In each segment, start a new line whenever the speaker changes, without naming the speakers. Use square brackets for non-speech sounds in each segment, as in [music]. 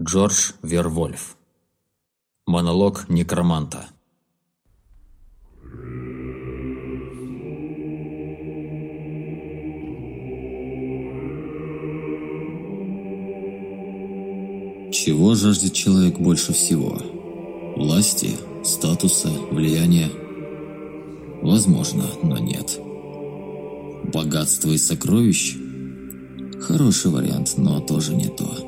Джордж Вервольф. Монолог некроманта.
Чего жаждет человек больше всего? Власти, статуса, влияния? Возможно, но нет. Богатство и сокровищ? Хороший вариант, но тоже не то.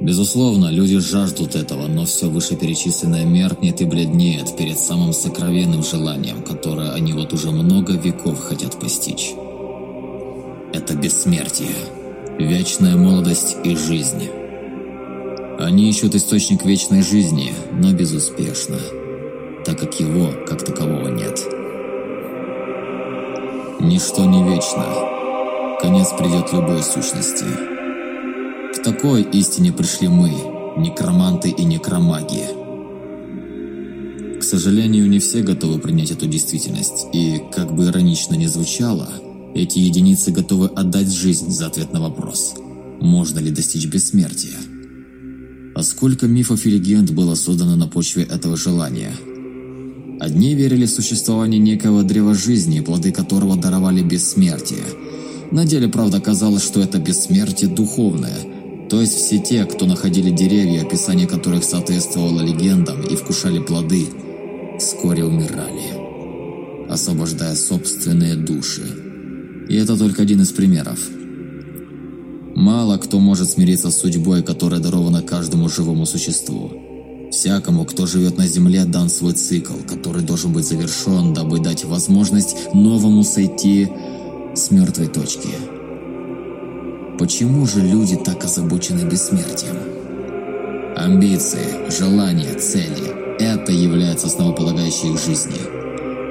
Безусловно, люди жаждут этого, но все вышеперечисленное меркнет и бледнеет перед самым сокровенным желанием, которое они вот уже много веков хотят постичь. Это бессмертие, вечная молодость и жизнь. Они ищут источник вечной жизни, но безуспешно, так как его, как такового, нет. Ничто не вечно. Конец придет любой сущности. К такой истине пришли мы, некроманты и некромаги. К сожалению, не все готовы принять эту действительность, и, как бы иронично ни звучало, эти единицы готовы отдать жизнь за ответ на вопрос, можно ли достичь бессмертия. А сколько мифов и легенд было создано на почве этого желания? Одни верили в существование некого древа жизни, плоды которого даровали бессмертие. На деле, правда, казалось, что это бессмертие духовное, то есть все те, кто находили деревья, описание которых соответствовало легендам и вкушали плоды, вскоре умирали, освобождая собственные души. И это только один из примеров. Мало кто может смириться с судьбой, которая дарована каждому живому существу. Всякому, кто живет на Земле, дан свой цикл, который должен быть завершен, дабы дать возможность новому сойти с мертвой точки. Почему же люди так озабочены бессмертием? Амбиции, желания, цели – это является основополагающей их жизни.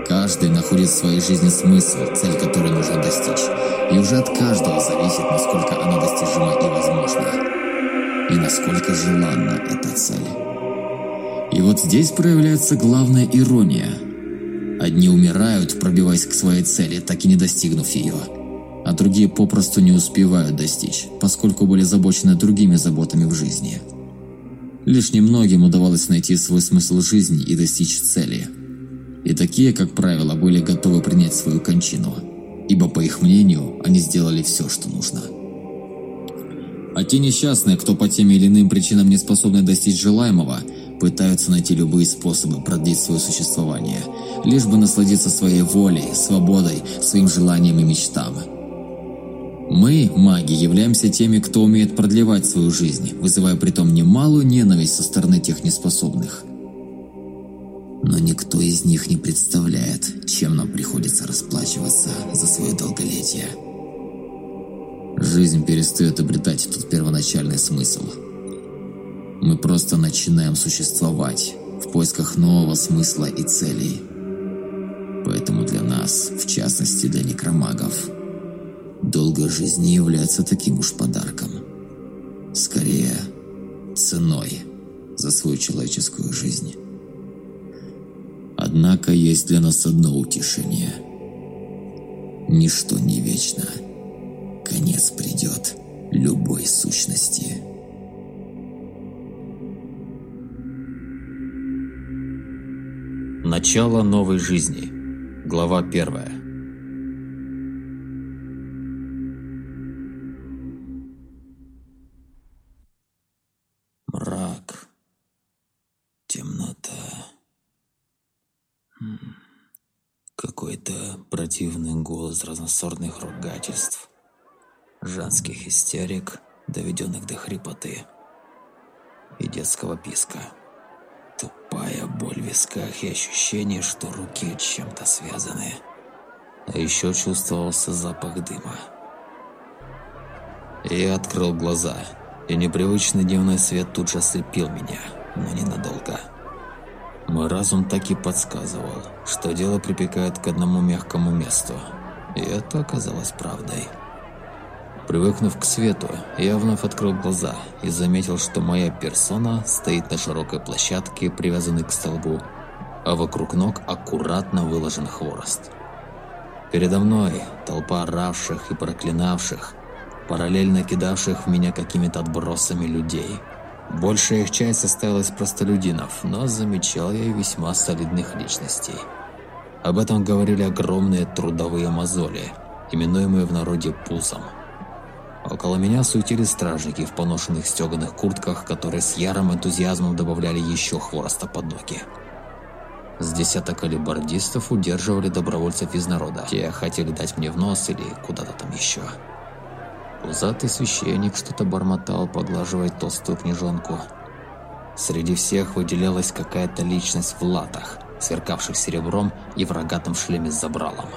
Каждый находит в своей жизни смысл, цель которой нужно достичь. И уже от каждого зависит, насколько она достижима и возможна. И насколько желанна эта цель. И вот здесь проявляется главная ирония. Одни умирают, пробиваясь к своей цели, так и не достигнув ее. А другие попросту не успевают достичь, поскольку были забочены другими заботами в жизни. Лишь немногим удавалось найти свой смысл жизни и достичь цели. И такие, как правило, были готовы принять свою кончину – ибо, по их мнению, они сделали все, что нужно. А те несчастные, кто по тем или иным причинам не способны достичь желаемого, пытаются найти любые способы продлить свое существование, лишь бы насладиться своей волей, свободой, своим желанием и мечтам. Мы, маги, являемся теми, кто умеет продлевать свою жизнь, вызывая притом немалую ненависть со стороны тех неспособных – но никто из них не представляет, чем нам приходится расплачиваться за свое долголетие. Жизнь перестает обретать тот первоначальный смысл. Мы просто начинаем существовать в поисках нового смысла и целей. Поэтому для нас, в частности для некромагов, долгая жизнь не является таким уж подарком. Скорее, ценой за свою человеческую жизнь. Однако есть для нас одно утешение. Ничто не вечно. Конец придет любой сущности.
Начало новой жизни. Глава первая.
Какой-то противный голос разносортных ругательств, женских истерик, доведенных до хрипоты, и детского писка. Тупая боль в висках и ощущение, что руки чем-то связаны. А еще чувствовался запах дыма.
Я открыл глаза, и непривычный дневной свет тут же ослепил меня, но ненадолго. Мой разум так и подсказывал, что дело припекает к одному мягкому месту. И это оказалось правдой. Привыкнув к свету, я вновь открыл глаза и заметил, что моя персона стоит на широкой площадке, привязанной к столбу, а вокруг ног аккуратно выложен хворост. Передо мной толпа оравших и проклинавших, параллельно кидавших в меня какими-то отбросами людей. Большая их часть состояла из простолюдинов, но замечал я и весьма солидных личностей. Об этом говорили огромные трудовые мозоли, именуемые в народе пусом. Около меня суетились стражники в поношенных стеганых куртках, которые с ярым энтузиазмом добавляли еще хвороста под ноги. С десяток алибардистов удерживали добровольцев из народа. Те хотели дать мне в нос или куда-то там еще. Пузатый священник что-то бормотал, поглаживая толстую книжонку. Среди всех выделялась какая-то личность в латах, сверкавших серебром и в рогатом шлеме с забралом.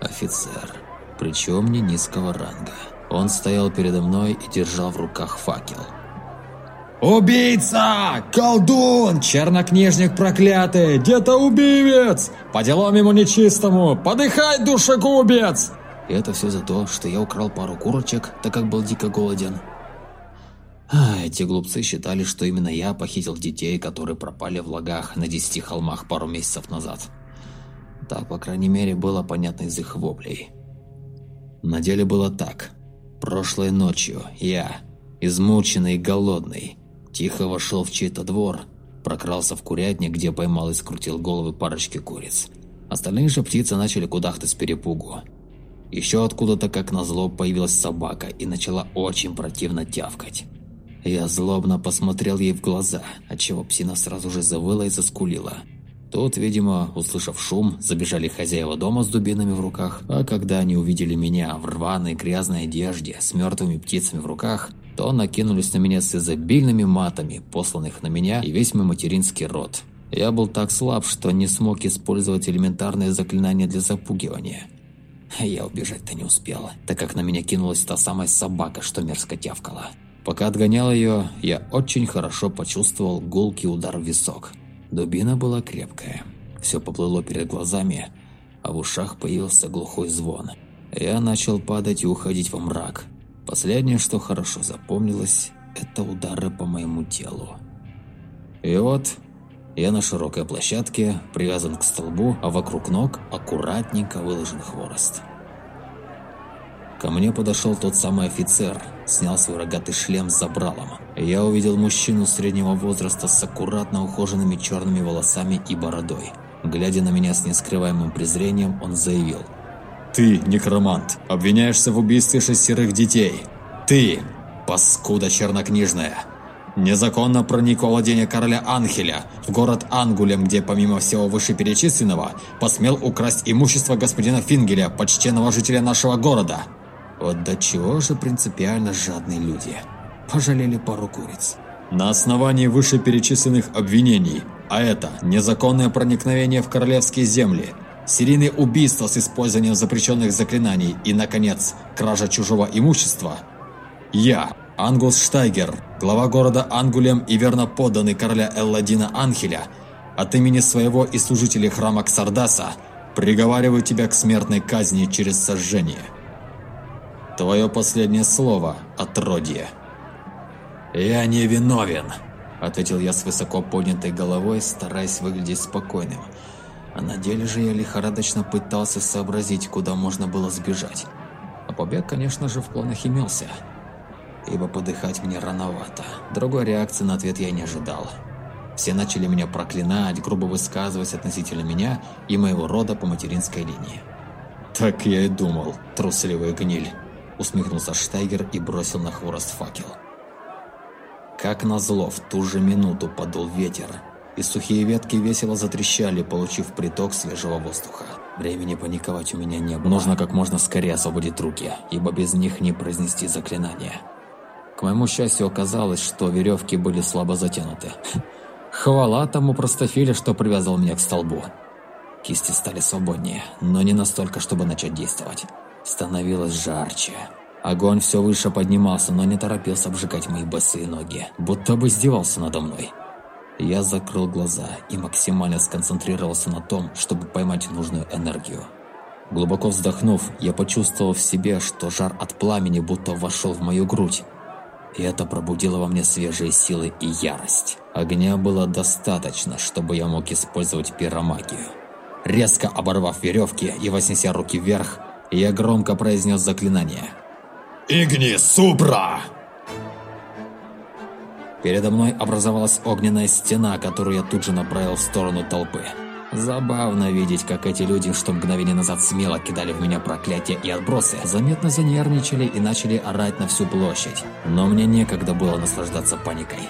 Офицер, причем не низкого ранга. Он стоял передо мной и держал в руках факел.
«Убийца! Колдун! Чернокнижник проклятый! Где-то убивец! По делам ему нечистому! Подыхай, душегубец!»
И это все за то, что я украл пару курочек, так как был дико голоден. А, эти глупцы считали, что именно я похитил детей, которые пропали в лагах на десяти холмах пару месяцев назад. Так, по крайней мере, было понятно из их воплей. На деле было так. Прошлой ночью я, измученный и голодный, тихо вошел в чей-то двор, прокрался в курятник, где поймал и скрутил головы парочки куриц. Остальные же птицы начали кудахтать с перепугу. Еще откуда-то, как назло, появилась собака и начала очень противно тявкать. Я злобно посмотрел ей в глаза, отчего псина сразу же завыла и заскулила. Тут, видимо, услышав шум, забежали хозяева дома с дубинами в руках, а когда они увидели меня в рваной грязной одежде с мертвыми птицами в руках, то накинулись на меня с изобильными матами, посланных на меня и весь мой материнский род. Я был так слаб, что не смог использовать элементарные заклинания для запугивания. Я убежать-то не успела, так как на меня кинулась та самая собака, что мерзко тявкала. Пока отгонял ее, я очень хорошо почувствовал гулкий удар в висок – Дубина была крепкая. Все поплыло перед глазами, а в ушах появился глухой звон. Я начал падать и уходить во мрак. Последнее, что хорошо запомнилось, это удары по моему телу. И вот я на широкой площадке, привязан к столбу, а вокруг ног аккуратненько выложен хворост. Ко мне подошел тот самый офицер, снял свой рогатый шлем с забралом. Я увидел мужчину среднего возраста с аккуратно ухоженными черными волосами и бородой. Глядя на меня с нескрываемым презрением, он заявил.
«Ты, некромант, обвиняешься в убийстве шестерых детей. Ты, паскуда чернокнижная, незаконно проник во владение короля Анхеля в город Ангулем, где помимо всего вышеперечисленного посмел украсть имущество господина Фингеля, почтенного жителя нашего города».
Вот до чего же принципиально жадные люди. Пожалели пару куриц.
На основании вышеперечисленных обвинений, а это незаконное проникновение в королевские земли, серийные убийства с использованием запрещенных заклинаний и, наконец, кража чужого имущества, я, Ангус Штайгер, глава города Ангулем и верно подданный короля Элладина Анхеля, от имени своего и служителей храма Ксардаса, приговариваю тебя к смертной казни через сожжение. Твое последнее слово, отродье.
«Я не виновен», – ответил я с высоко поднятой головой, стараясь выглядеть спокойным. А на деле же я лихорадочно пытался сообразить, куда можно было сбежать. А побег, конечно же, в планах имелся. Ибо подыхать мне рановато. Другой реакции на ответ я не ожидал. Все начали меня проклинать, грубо высказываясь относительно меня и моего рода по материнской линии.
«Так я и думал, трусливая гниль».
Усмехнулся Штайгер и бросил на хворост факел. Как назло, в ту же минуту подул ветер, и сухие ветки весело затрещали, получив приток свежего воздуха. Времени паниковать у меня не было. Нужно как можно скорее освободить руки, ибо без них не произнести заклинание. К моему счастью, оказалось, что веревки были слабо затянуты. Хвала тому простофиле, что привязал меня к столбу. Кисти стали свободнее, но не настолько, чтобы начать действовать. Становилось жарче. Огонь все выше поднимался, но не торопился обжигать мои босые ноги, будто бы издевался надо мной. Я закрыл глаза и максимально сконцентрировался на том, чтобы поймать нужную энергию. Глубоко вздохнув, я почувствовал в себе, что жар от пламени будто вошел в мою грудь. И это пробудило во мне свежие силы и ярость. Огня было достаточно, чтобы я мог использовать пиромагию. Резко оборвав веревки и вознеся руки вверх, я громко произнес заклинание.
«Игни Супра!»
Передо мной образовалась огненная стена, которую я тут же направил в сторону толпы. Забавно видеть, как эти люди, что мгновение назад смело кидали в меня проклятия и отбросы, заметно занервничали и начали орать на всю площадь. Но мне некогда было наслаждаться паникой.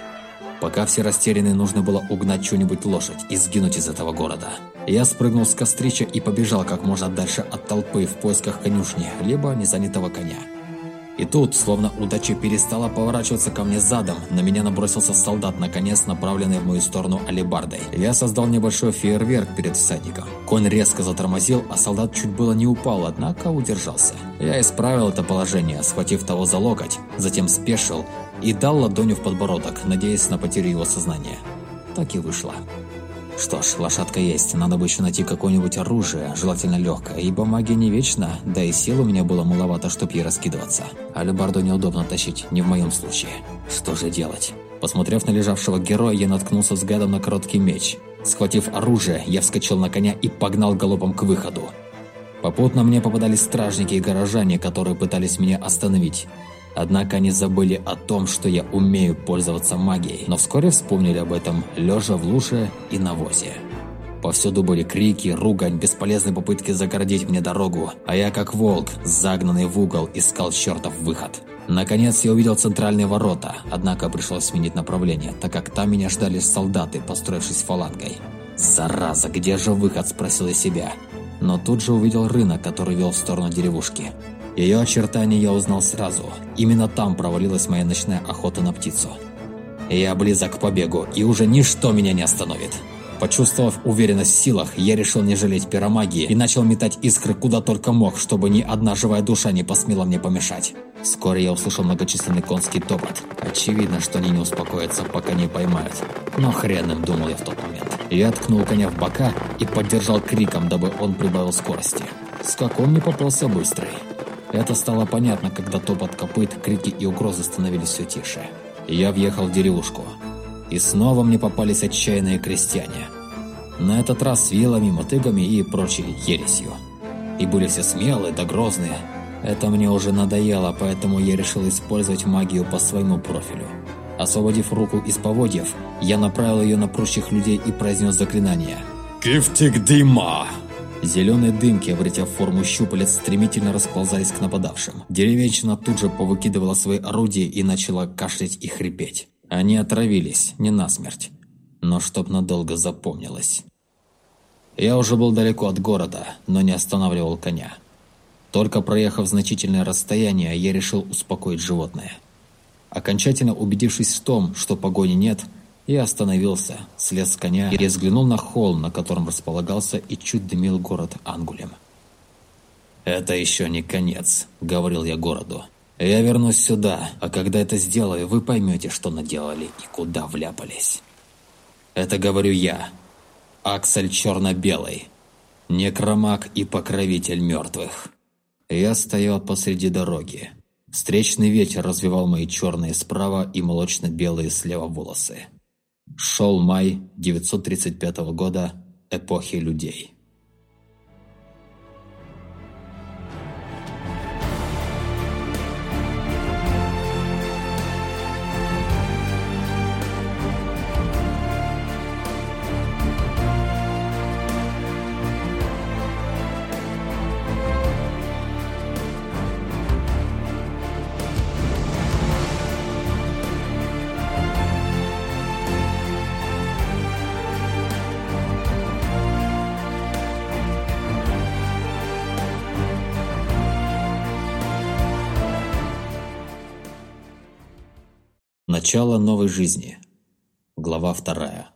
Пока все растеряны, нужно было угнать что-нибудь лошадь и сгинуть из этого города. Я спрыгнул с кострища и побежал как можно дальше от толпы в поисках конюшни, либо незанятого коня. И тут, словно удача перестала поворачиваться ко мне задом, на меня набросился солдат, наконец направленный в мою сторону алебардой. Я создал небольшой фейерверк перед всадником. Конь резко затормозил, а солдат чуть было не упал, однако удержался. Я исправил это положение, схватив того за локоть, затем спешил и дал ладонью в подбородок, надеясь на потерю его сознания. Так и вышло. Что ж, лошадка есть, надо бы еще найти какое-нибудь оружие, желательно легкое, ибо магия не вечна, да и сил у меня было маловато, чтоб ей раскидываться. А лебарду неудобно тащить, не в моем случае. Что же делать? Посмотрев на лежавшего героя, я наткнулся взглядом на короткий меч. Схватив оружие, я вскочил на коня и погнал галопом к выходу. Попутно мне попадались стражники и горожане, которые пытались меня остановить. Однако они забыли о том, что я умею пользоваться магией, но вскоре вспомнили об этом, лежа в луже и навозе. Повсюду были крики, ругань, бесполезные попытки загородить мне дорогу, а я как волк, загнанный в угол, искал чертов выход. Наконец я увидел центральные ворота, однако пришлось сменить направление, так как там меня ждали солдаты, построившись фалангой. «Зараза, где же выход?» – спросил я себя. Но тут же увидел рынок, который вел в сторону деревушки. Ее очертания я узнал сразу. Именно там провалилась моя ночная охота на птицу. Я близок к побегу, и уже ничто меня не остановит. Почувствовав уверенность в силах, я решил не жалеть пиромагии и начал метать искры куда только мог, чтобы ни одна живая душа не посмела мне помешать. Вскоре я услышал многочисленный конский топот. Очевидно, что они не успокоятся, пока не поймают. Но хрен им, думал я в тот момент. Я ткнул коня в бока и поддержал криком, дабы он прибавил скорости. Скакон не попался быстрый. Это стало понятно, когда топот копыт, крики и угрозы становились все тише. Я въехал в деревушку. И снова мне попались отчаянные крестьяне. На этот раз с вилами, мотыгами и прочей ересью. И были все смелые да грозные. Это мне уже надоело, поэтому я решил использовать магию по своему профилю. Освободив руку из поводьев, я направил ее на прочих людей и произнес заклинание.
«Кифтик Дима!»
Зеленые дымки, обретя форму щупалец, стремительно расползались к нападавшим. Деревенщина тут же повыкидывала свои орудия и начала кашлять и хрипеть. Они отравились, не насмерть, но чтоб надолго запомнилось. Я уже был далеко от города, но не останавливал коня. Только проехав значительное расстояние, я решил успокоить животное. Окончательно убедившись в том, что погони нет, я остановился, слез с коня и взглянул на холм, на котором располагался и чуть дымил город Ангулем. «Это еще не конец», — говорил я городу. «Я вернусь сюда, а когда это сделаю, вы поймете, что наделали и куда вляпались». Это говорю я, Аксель Черно-Белый, некромаг и покровитель мертвых. Я стоял посреди дороги. Встречный ветер развивал мои черные справа и молочно-белые слева волосы. Шел май 935 года эпохи людей. Начало новой жизни. Глава вторая.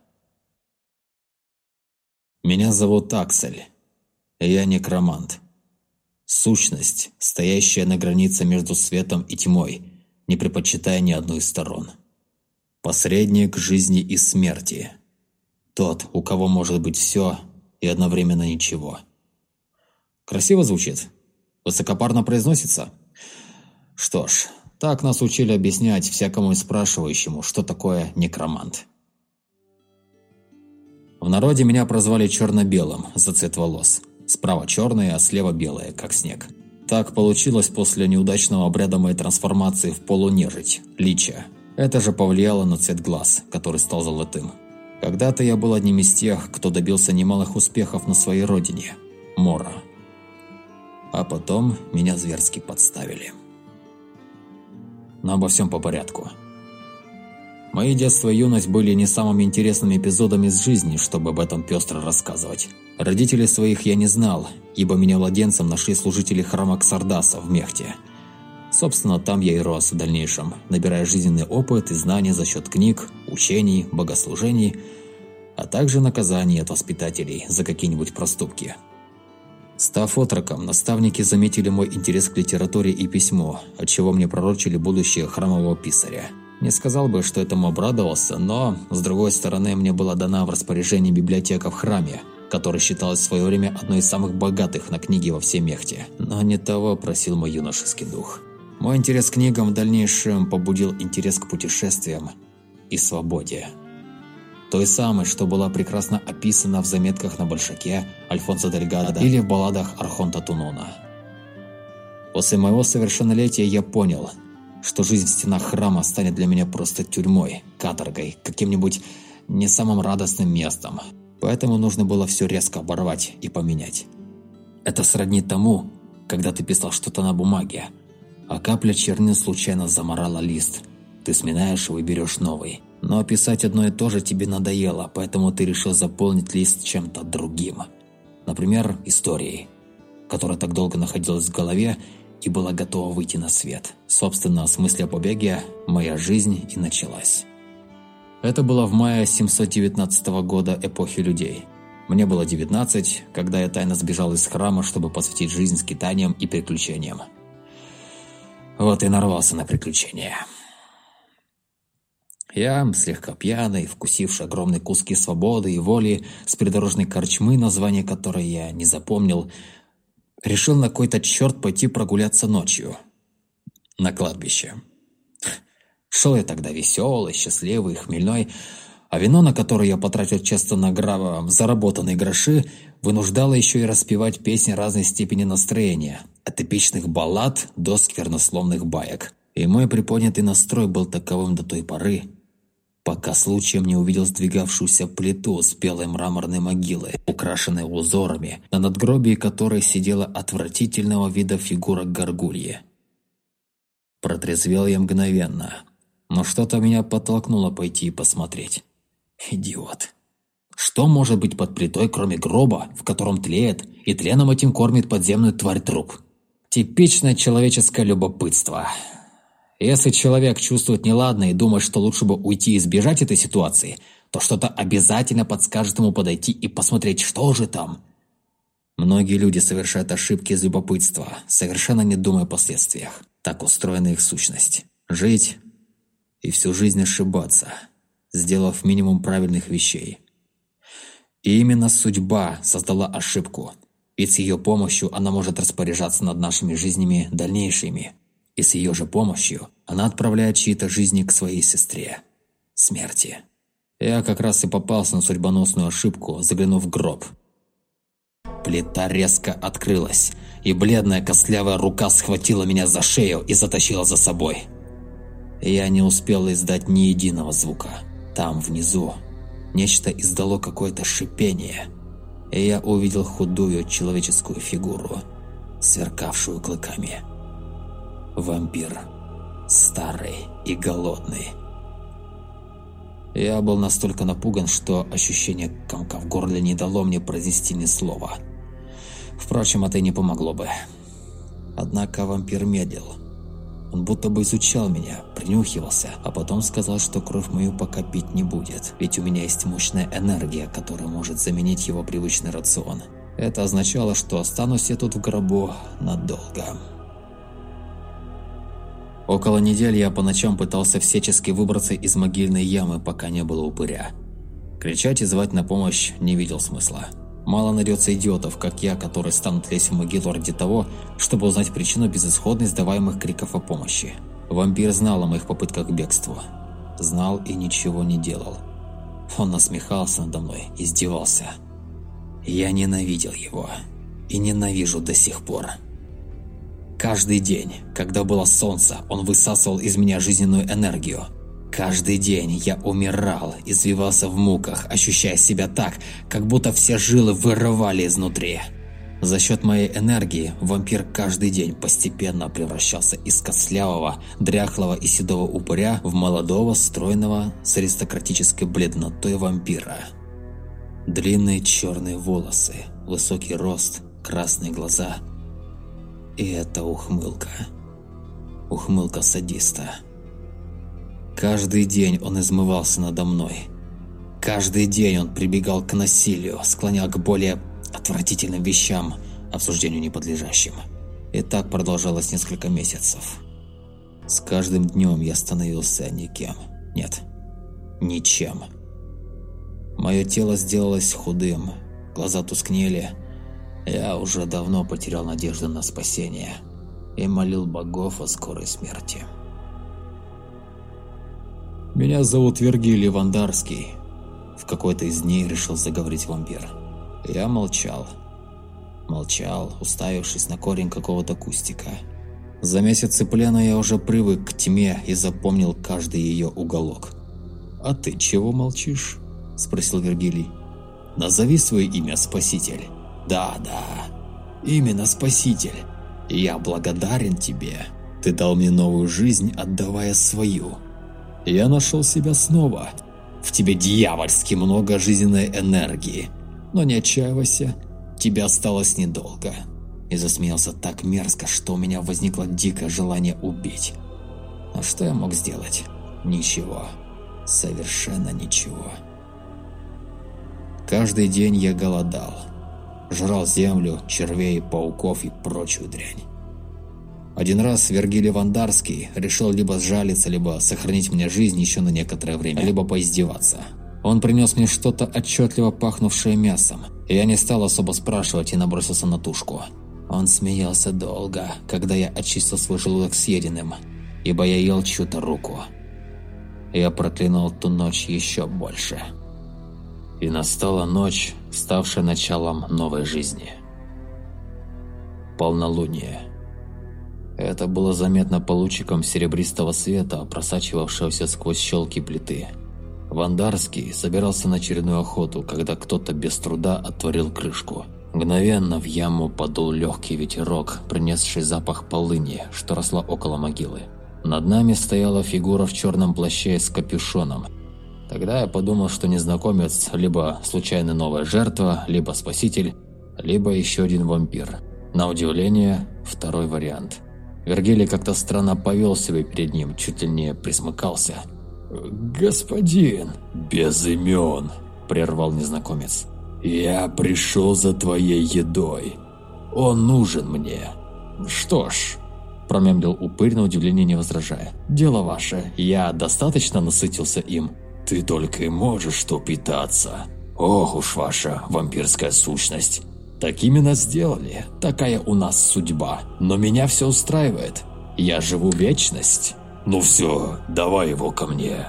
Меня зовут Аксель. Я некромант. Сущность, стоящая на границе между светом и тьмой, не предпочитая ни одной из сторон. Посредник жизни и смерти. Тот, у кого может быть все и одновременно ничего. Красиво звучит? Высокопарно произносится? Что ж, так нас учили объяснять всякому спрашивающему, что такое некромант. В народе меня прозвали черно-белым за цвет волос. Справа черные, а слева белые, как снег. Так получилось после неудачного обряда моей трансформации в полунежить, лича.
Это же повлияло на цвет глаз, который стал золотым. Когда-то я был одним из тех, кто добился немалых успехов на своей родине – Мора. А потом меня зверски подставили. Но обо всем по порядку. Мои детство и юность были не самыми интересными эпизодами из жизни, чтобы об этом пестро рассказывать. Родителей своих я не знал, ибо меня младенцем нашли служители храма Ксардаса в Мехте. Собственно, там я и рос в дальнейшем, набирая жизненный опыт и знания за счет книг, учений, богослужений, а также наказаний от воспитателей за какие-нибудь проступки. Став отроком, наставники заметили мой интерес к литературе и письму, отчего мне пророчили будущее храмового писаря – не сказал бы, что этому обрадовался, но, с другой стороны, мне была дана в распоряжение библиотека в храме, которая считалась в свое время одной из самых богатых на книги во всей Мехте. Но не того просил мой юношеский дух. Мой интерес к книгам в дальнейшем побудил интерес к путешествиям и свободе. Той самой, что была прекрасно описана в заметках на Большаке Альфонсо Дельгадо или в балладах Архонта Тунона. После моего совершеннолетия я понял – что жизнь в стенах храма станет для меня просто тюрьмой, каторгой, каким-нибудь не самым радостным местом. Поэтому нужно было все резко оборвать и поменять. Это сродни тому, когда ты писал что-то на бумаге, а капля чернил случайно заморала лист. Ты сминаешь его и берешь новый. Но писать одно и то же тебе надоело, поэтому ты решил заполнить лист чем-то другим. Например, историей, которая так долго находилась в голове и была готова выйти на свет. Собственно, с мысли о побеге моя жизнь и началась. Это было в мае 719 года эпохи людей. Мне было 19, когда я тайно сбежал из храма, чтобы посвятить жизнь скитаниям и приключениям. Вот и нарвался на приключения. Я, слегка пьяный, вкусивший огромные куски свободы и воли с придорожной корчмы, название которой я не запомнил, решил на какой-то черт пойти прогуляться ночью. На кладбище. Шел я тогда веселый, счастливый, хмельной, а вино, на которое я потратил часто на граво заработанные гроши, вынуждало еще и распевать песни разной степени настроения, от эпичных баллад до сквернословных баек. И мой приподнятый настрой был таковым до той поры, пока случаем не увидел сдвигавшуюся плиту с белой мраморной могилы, украшенной узорами, на надгробии которой сидела отвратительного вида фигура горгульи. Протрезвел я мгновенно, но что-то меня подтолкнуло пойти и посмотреть. Идиот. Что может быть под плитой, кроме гроба, в котором тлеет, и тленом этим кормит подземную тварь труп? Типичное человеческое любопытство – если человек чувствует неладное и думает, что лучше бы уйти и избежать этой ситуации, то что-то обязательно подскажет ему подойти и посмотреть, что же там. Многие люди совершают ошибки из любопытства, совершенно не думая о последствиях. Так устроена их сущность. Жить и всю жизнь ошибаться, сделав минимум правильных вещей. И именно судьба создала ошибку, ведь с ее помощью она может распоряжаться над нашими жизнями дальнейшими – и с ее же помощью она отправляет чьи-то жизни к своей сестре. Смерти. Я как раз и попался на судьбоносную ошибку, заглянув в гроб. Плита резко открылась, и бледная костлявая рука схватила меня за шею и затащила за собой. Я не успел издать ни единого звука. Там, внизу, нечто издало какое-то шипение, и я увидел худую человеческую фигуру, сверкавшую клыками. Вампир. Старый и голодный. Я был настолько напуган, что ощущение комка в горле не дало мне произнести ни слова. Впрочем, это и не помогло бы. Однако вампир медлил. Он будто бы изучал меня, принюхивался, а потом сказал, что кровь мою пока пить не будет, ведь у меня есть мощная энергия, которая может заменить его привычный рацион. Это означало, что останусь я тут в гробу надолго. Около недели я по ночам пытался всячески выбраться из могильной ямы, пока не было упыря. Кричать и звать на помощь не видел смысла. Мало найдется идиотов, как я, которые станут лезть в могилу ради того, чтобы узнать причину безысходной сдаваемых криков о помощи. Вампир знал о моих попытках к бегству. Знал и ничего не делал. Он насмехался надо мной, издевался. Я ненавидел его. И ненавижу до сих пор. Каждый день, когда было солнце, он высасывал из меня жизненную энергию.
Каждый день я умирал, извивался в муках, ощущая себя так, как будто все жилы вырывали изнутри. За счет моей энергии вампир каждый день постепенно превращался из костлявого, дряхлого и седого упыря в молодого, стройного, с аристократической бледнотой вампира. Длинные черные волосы, высокий рост, красные глаза. И это ухмылка. Ухмылка садиста. Каждый день он измывался надо мной. Каждый день он прибегал к насилию, склонял к более отвратительным вещам, обсуждению неподлежащим. И так продолжалось несколько месяцев. С каждым днем я становился никем. Нет, ничем. Мое тело сделалось худым, глаза тускнели. Я уже давно потерял надежду на спасение и молил богов о скорой смерти.
Меня зовут Вергилий Вандарский. В какой-то из дней решил заговорить вампир.
Я молчал. Молчал, уставившись на корень какого-то кустика. За месяцы плена я уже привык к тьме и запомнил каждый ее уголок.
«А ты чего молчишь?» – спросил Вергилий.
«Назови свое имя, Спаситель». «Да, да, именно Спаситель. Я благодарен тебе. Ты дал мне новую жизнь, отдавая свою. Я нашел себя снова. В тебе дьявольски много жизненной энергии. Но не отчаивайся, тебе осталось недолго. И засмеялся так мерзко, что у меня возникло дикое желание убить. А что я мог сделать? Ничего. Совершенно ничего. Каждый день я голодал. Жрал землю, червей, пауков и прочую дрянь. Один раз Вергилий Вандарский решил либо сжалиться, либо сохранить мне жизнь еще на некоторое время, либо поиздеваться. Он принес мне что-то отчетливо пахнувшее мясом, и я не стал особо спрашивать и набросился на тушку. Он смеялся долго, когда я очистил свой желудок съеденным, ибо я ел чью-то руку. Я проклинал ту ночь еще больше. И настала ночь, ставшая началом новой жизни. Полнолуние. Это было заметно по лучикам серебристого света, просачивавшегося сквозь щелки плиты. Вандарский собирался на очередную охоту, когда кто-то без труда отворил крышку. Мгновенно в яму подул легкий ветерок, принесший запах полыни, что росла около могилы. Над нами стояла фигура в черном плаще с капюшоном. Тогда я подумал, что незнакомец либо случайно новая жертва, либо спаситель, либо еще один вампир. На удивление, второй вариант. Вергилий как-то странно повел себя перед ним, чуть ли не присмыкался –
«Господин, без имен», – прервал незнакомец. «Я пришел за твоей едой. Он нужен мне».
«Что ж», – промямлил упырь на удивление не возражая. «Дело ваше, я достаточно насытился им».
«Ты только и можешь что питаться. Ох уж ваша вампирская сущность».
«Так именно сделали. Такая у нас судьба. Но меня все устраивает. Я живу вечность».
«Ну все, давай его ко мне».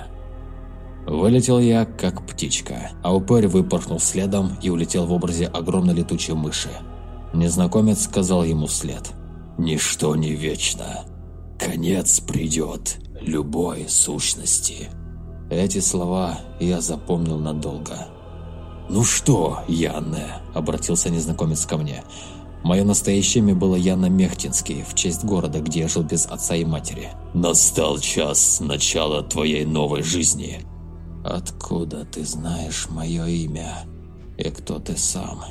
Вылетел я, как птичка, а упырь выпорхнул следом и улетел в образе огромной летучей мыши. Незнакомец сказал ему вслед.
«Ничто не вечно. Конец придет любой сущности».
Эти слова я запомнил надолго.
«Ну что, Янне?» – обратился незнакомец ко мне –
Мое настоящее имя было Яна Мехтинский, в честь города, где я жил без отца и матери.
«Настал час начала твоей новой жизни».
«Откуда ты знаешь мое имя? И кто ты сам?»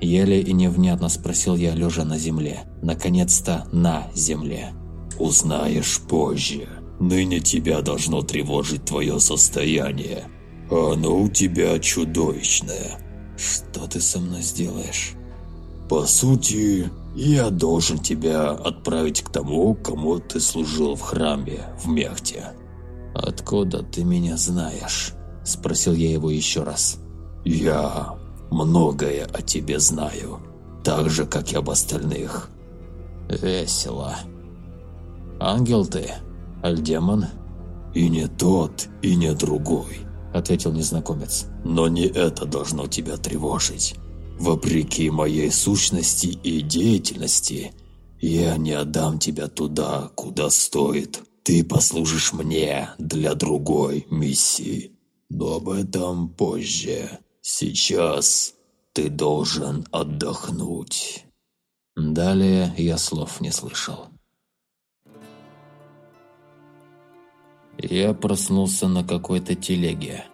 Еле и невнятно спросил я, лежа на земле. Наконец-то на земле.
«Узнаешь позже. Ныне тебя должно тревожить твое состояние. Оно у тебя чудовищное».
«Что ты со мной сделаешь?»
По сути, я должен тебя отправить к тому, кому ты служил в храме в Мехте.
Откуда ты меня знаешь? Спросил я его еще раз.
Я многое о тебе знаю, так же, как и об остальных.
Весело. Ангел ты? Альдемон?
И не тот, и не другой,
ответил незнакомец.
Но не это должно тебя тревожить. Вопреки моей сущности и деятельности, я не отдам тебя туда, куда стоит. Ты послужишь мне для другой миссии. Но об этом позже. Сейчас ты должен отдохнуть».
Далее я слов не слышал. Я проснулся на какой-то телеге.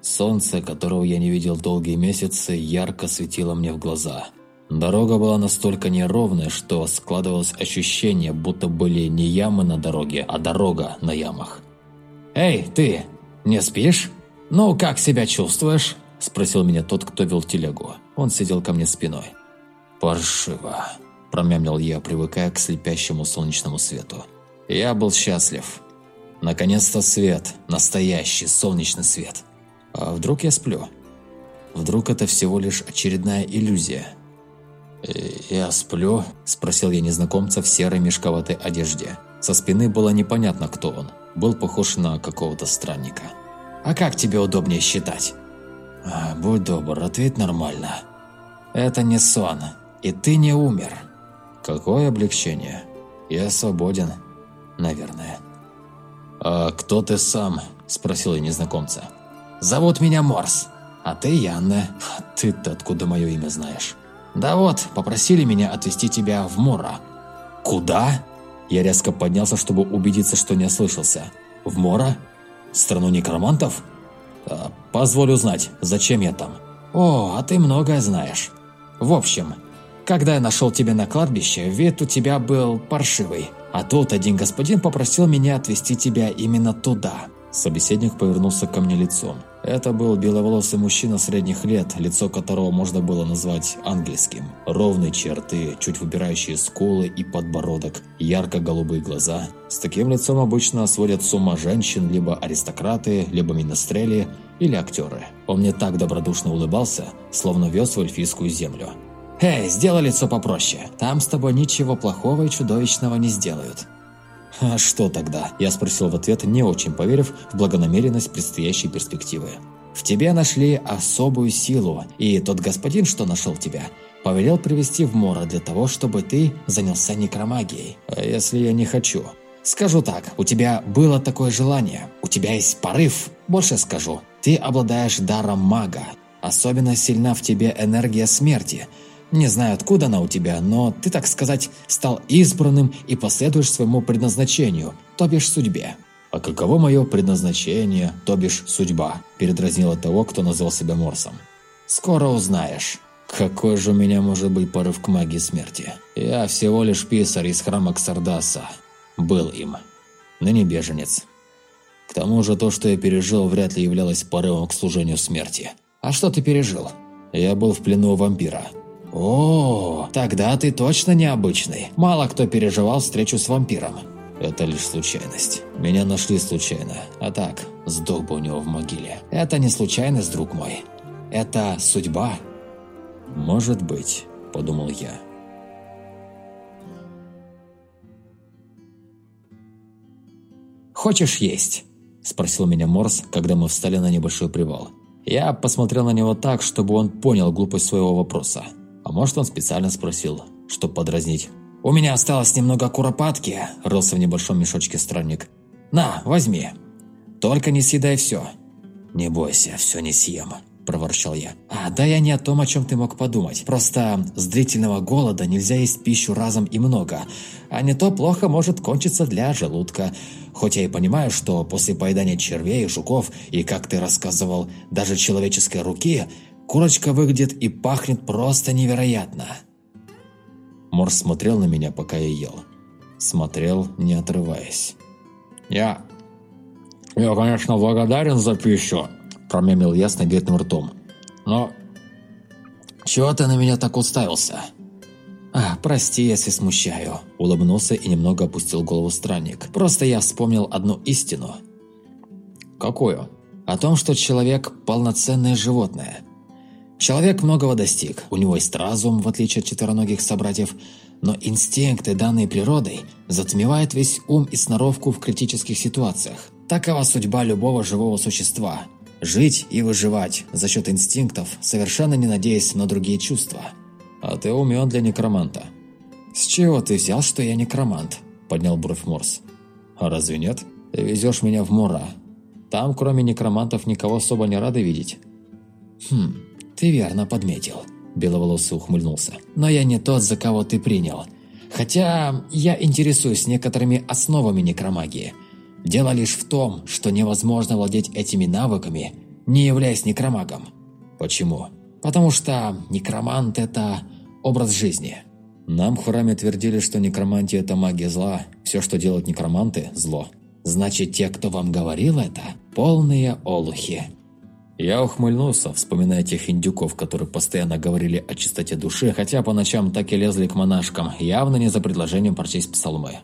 Солнце, которого я не видел долгие месяцы, ярко светило мне в глаза. Дорога была настолько неровная, что складывалось ощущение, будто были не ямы на дороге, а дорога на ямах. «Эй, ты, не спишь? Ну, как себя чувствуешь?» – спросил меня тот, кто вел телегу. Он сидел ко мне спиной. «Паршиво», – промямлил я, привыкая к слепящему солнечному свету. Я был счастлив. Наконец-то свет, настоящий солнечный свет. А вдруг я сплю? Вдруг это всего лишь очередная иллюзия? «Э, «Я сплю?» – спросил я незнакомца в серой мешковатой одежде. Со спины было непонятно, кто он. Был похож на какого-то странника. «А как тебе удобнее считать?» а, «Будь добр, ответь нормально. Это не сон, и ты не умер». «Какое облегчение? Я свободен, наверное». «А кто ты сам?» – спросил я незнакомца. «Зовут меня Морс. А ты Янна. Ты-то откуда мое имя знаешь?» «Да вот, попросили меня отвезти тебя в Мора». «Куда?» Я резко поднялся, чтобы убедиться, что не ослышался. «В Мора? Страну некромантов?» а, «Позволь узнать, зачем я там?» «О, а ты многое знаешь. В общем, когда я нашел тебя на кладбище, вид у тебя был паршивый. А тут один господин попросил меня отвезти тебя именно туда». Собеседник повернулся ко мне лицом. Это был беловолосый мужчина средних лет, лицо которого можно было назвать ангельским. Ровные черты, чуть выбирающие скулы и подбородок, ярко-голубые глаза. С таким лицом обычно сводят с ума женщин либо аристократы, либо минострели или актеры. Он мне так добродушно улыбался, словно вез в эльфийскую землю. «Эй, сделай лицо попроще. Там с тобой ничего плохого и чудовищного не сделают». «А что тогда?» – я спросил в ответ, не очень поверив в благонамеренность предстоящей перспективы. «В тебе нашли особую силу, и тот господин, что нашел тебя, повелел привести в Мора для того, чтобы ты занялся некромагией. А если я не хочу?» «Скажу так, у тебя было такое желание, у тебя есть порыв. Больше скажу, ты обладаешь даром мага. Особенно сильна в тебе энергия смерти – не знаю, откуда она у тебя, но ты, так сказать, стал избранным и последуешь своему предназначению, то бишь судьбе». «А каково мое предназначение, то бишь судьба?» – передразнила того, кто назвал себя Морсом. «Скоро узнаешь». «Какой же у меня может быть порыв к магии смерти? Я всего лишь писарь из храма Ксардаса. Был им. Ныне беженец. К тому же то, что я пережил, вряд ли являлось порывом к служению смерти. А что ты пережил? Я был в плену у вампира. «О, тогда ты точно необычный. Мало кто переживал встречу с вампиром». «Это лишь случайность. Меня нашли случайно. А так, сдох бы у него в могиле». «Это не случайность, друг мой. Это судьба». «Может быть», – подумал я. «Хочешь есть?» – спросил меня Морс, когда мы встали на небольшой привал. Я посмотрел на него так, чтобы он понял глупость своего вопроса. А может, он специально спросил, чтобы подразнить. «У меня осталось немного куропатки», – рылся в небольшом мешочке странник. «На, возьми. Только не съедай все». «Не бойся, все не съем», – проворчал я. «А, да я не о том, о чем ты мог подумать. Просто с длительного голода нельзя есть пищу разом и много, а не то плохо может кончиться для желудка. Хоть я и понимаю, что после поедания червей, жуков и, как ты рассказывал, даже человеческой руки – Курочка выглядит и пахнет просто невероятно. Морс смотрел на меня, пока я ел. Смотрел, не отрываясь. «Я... я, конечно, благодарен за пищу», – промямлил я с набитым ртом. «Но... чего ты на меня так уставился?» «А, прости, если смущаю», – улыбнулся и немного опустил голову странник. «Просто я вспомнил одну истину». «Какую?» «О том, что человек – полноценное животное. Человек многого достиг, у него есть разум, в отличие от четвероногих собратьев, но инстинкты, данные природой, затмевают весь ум и сноровку в критических ситуациях. Такова судьба любого живого существа – жить и выживать за счет инстинктов, совершенно не надеясь на другие чувства. А ты умен для некроманта. «С чего ты взял, что я некромант?» – поднял бровь Морс.
А разве нет? Ты везешь меня в Мура. Там, кроме некромантов, никого особо не рады видеть. Хм, ты верно подметил. Беловолосый ухмыльнулся. Но я не тот, за кого ты принял. Хотя я интересуюсь некоторыми основами некромагии. Дело лишь в том, что невозможно владеть этими навыками, не являясь некромагом. Почему? Потому что некромант – это образ жизни. Нам в храме твердили, что некромантия – это магия зла. Все, что делают некроманты – зло. Значит, те, кто вам говорил это, полные олухи. Я ухмыльнулся, вспоминая тех индюков, которые постоянно говорили о чистоте души, хотя по ночам так и лезли к монашкам, явно не за предложением прочесть псалмы.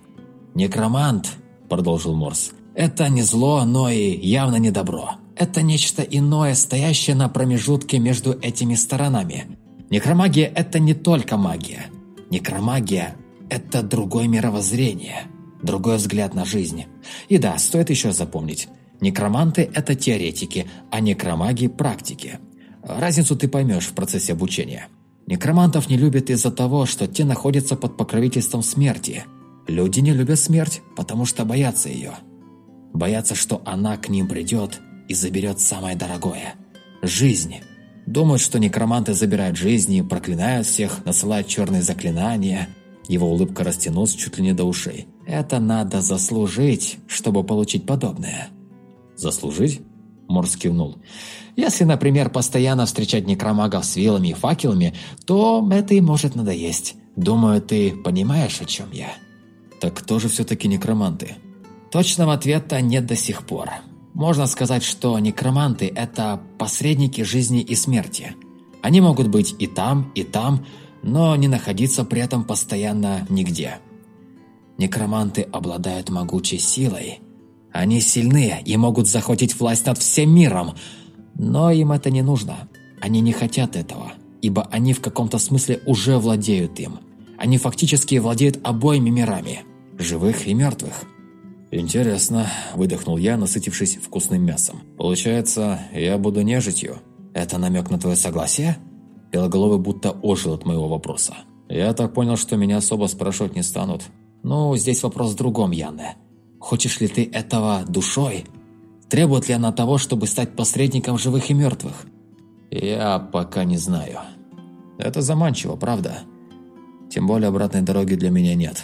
«Некромант», – продолжил Морс, – «это не зло, но и явно не добро. Это нечто иное, стоящее на промежутке между этими сторонами. Некромагия – это не только магия. Некромагия – это другое мировоззрение, другой взгляд на жизнь. И да, стоит еще запомнить – Некроманты – это теоретики, а некромаги – практики. Разницу ты поймешь в процессе обучения. Некромантов не любят из-за того, что те находятся под покровительством смерти. Люди не любят смерть, потому что боятся ее. Боятся, что она к ним придет и заберет самое дорогое – жизнь. Думают, что некроманты забирают жизни, проклинают всех, насылают черные заклинания. Его улыбка растянулась чуть ли не до ушей. Это надо заслужить, чтобы получить подобное. «Заслужить?» Морс кивнул. «Если, например, постоянно встречать некромагов с вилами и факелами, то это и может надоесть. Думаю, ты понимаешь, о чем я». «Так кто же все-таки некроманты?» Точного ответа нет до сих пор. Можно сказать, что некроманты – это посредники жизни и смерти. Они могут быть и там, и там, но не находиться при этом постоянно нигде. Некроманты обладают могучей силой – они сильны и могут захватить власть над всем миром. Но им это не нужно. Они не хотят этого, ибо они в каком-то смысле уже владеют им. Они фактически владеют обоими мирами, живых и мертвых. «Интересно», – выдохнул я, насытившись вкусным мясом. «Получается, я буду нежитью?» «Это намек на твое согласие?» Белоголовый будто ожил от моего вопроса. «Я так понял, что меня особо спрашивать не станут. Ну, здесь вопрос в другом, Янне. Хочешь ли ты этого душой? Требует ли она того, чтобы стать посредником живых и мертвых? Я пока не знаю. Это заманчиво, правда? Тем более обратной дороги для меня нет.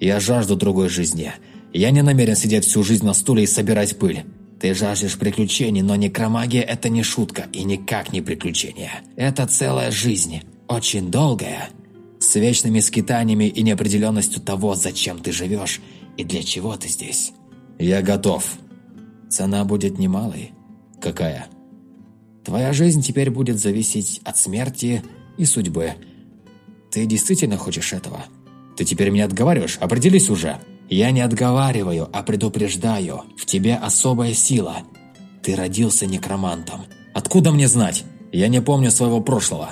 Я жажду другой жизни. Я не намерен сидеть всю жизнь на стуле и собирать пыль. Ты жаждешь приключений, но некромагия – это не шутка и никак не приключение. Это целая жизнь, очень долгая, с вечными скитаниями и неопределенностью того, зачем ты живешь – и для чего ты здесь? Я готов. Цена будет немалой. Какая? Твоя жизнь теперь будет зависеть от смерти и судьбы. Ты действительно хочешь этого? Ты теперь меня отговариваешь? Определись уже. Я не отговариваю, а предупреждаю. В тебе особая сила. Ты родился некромантом. Откуда мне знать? Я не помню своего прошлого.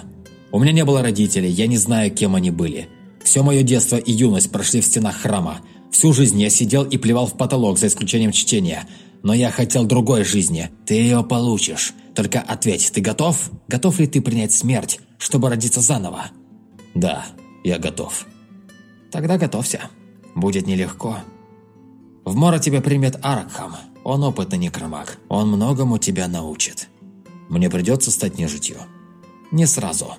У меня не было родителей, я не знаю, кем они были. Все мое детство и юность прошли в стенах храма. Всю жизнь я сидел и плевал в потолок, за исключением чтения. Но я хотел другой жизни. Ты ее получишь. Только ответь, ты готов? Готов ли ты принять смерть, чтобы родиться заново? Да, я готов. Тогда готовься. Будет нелегко. В Мора тебя примет Аракхам. Он опытный некромаг. Он многому тебя научит. Мне придется стать нежитью. Не сразу.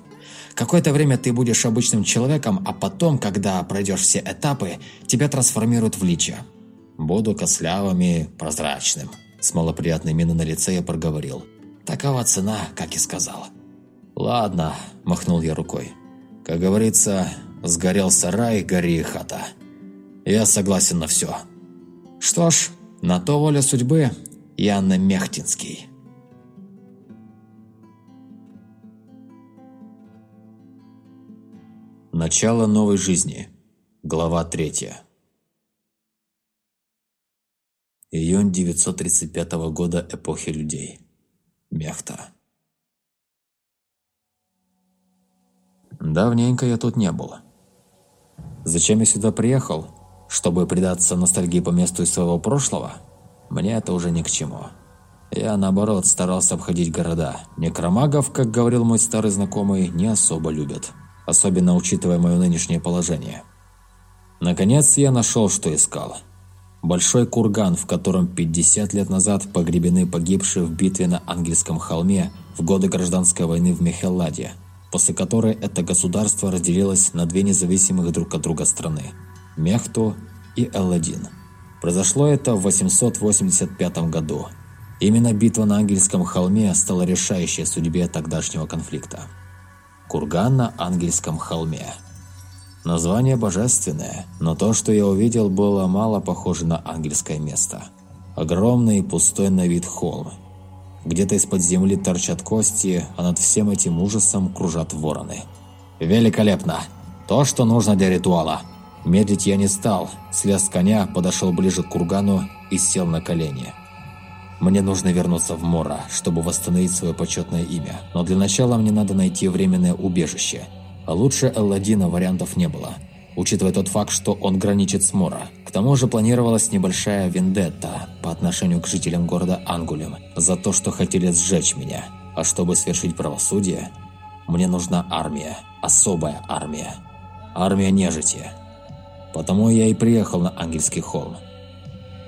Какое-то время ты будешь обычным человеком, а потом, когда пройдешь все этапы, тебя трансформируют в лича. Буду кослявым и прозрачным. С малоприятной миной на лице я проговорил. Такова цена, как и сказал. Ладно, махнул я рукой. Как говорится, сгорел сарай, гори хата. Я согласен на все. Что ж, на то воля судьбы, Янна Мехтинский. Начало новой жизни. Глава 3. Июнь 935 года эпохи людей. Мехта. Давненько я тут не был. Зачем я сюда приехал? Чтобы предаться ностальгии по месту из своего прошлого? Мне это уже ни к чему. Я, наоборот, старался обходить города. Некромагов, как говорил мой старый знакомый, не особо любят особенно учитывая мое нынешнее положение. Наконец я нашел, что искал.
Большой курган, в котором 50 лет назад погребены погибшие в битве на Ангельском холме в годы гражданской войны в Мехелладе, после которой это государство разделилось на две независимых друг от друга страны – Мехту и Элладин. Произошло это в 885 году. Именно битва на Ангельском холме стала решающей судьбе тогдашнего конфликта. Курган на Ангельском холме – Название божественное, но то, что я увидел, было мало похоже на ангельское место. Огромный пустой на вид холм. Где-то из-под земли торчат кости, а над всем этим ужасом кружат вороны. Великолепно! То, что нужно для ритуала. Медлить я не стал, слез с коня, подошел ближе к кургану и сел на колени. Мне нужно вернуться в Мора, чтобы восстановить свое почетное имя, но для начала мне надо найти временное убежище – а лучше Элладина вариантов не было, учитывая тот факт, что он граничит с Мора. К тому же планировалась небольшая вендетта по отношению к жителям города Ангулем за то, что хотели сжечь меня. А чтобы свершить правосудие, мне нужна армия, особая армия. Армия нежити. Потому я и приехал на Ангельский холм.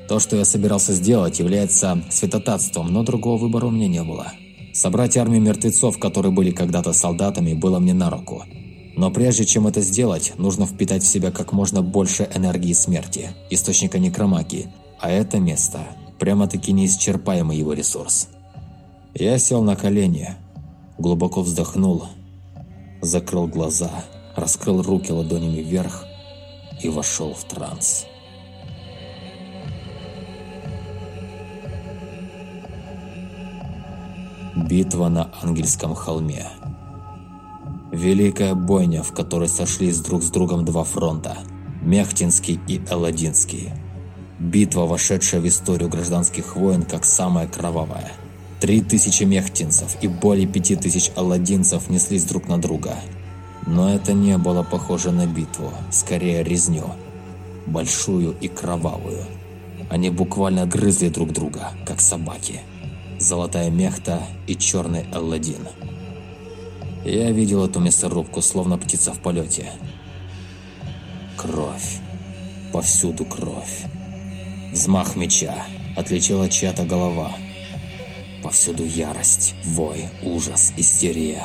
То, что я собирался сделать, является святотатством, но другого выбора у меня не было. Собрать армию мертвецов, которые были когда-то солдатами, было мне на руку – но прежде чем это сделать, нужно впитать в себя как можно больше энергии смерти, источника некромагии, а это место – прямо-таки неисчерпаемый его ресурс. Я сел на колени, глубоко вздохнул, закрыл глаза, раскрыл руки ладонями вверх и вошел в транс. Битва на Ангельском холме – Великая бойня, в которой сошлись друг с другом два фронта – Мехтинский и Элладинский. Битва, вошедшая в историю гражданских войн как самая кровавая. Три тысячи мехтинцев и более пяти тысяч алладинцев неслись друг на друга. Но это не было похоже на битву, скорее резню. Большую и кровавую. Они буквально грызли друг друга, как собаки. Золотая мехта и черный Элладин – я видел эту мясорубку, словно птица в полете. Кровь. Повсюду кровь. Взмах меча. Отлетела чья-то голова. Повсюду ярость, вой, ужас, истерия.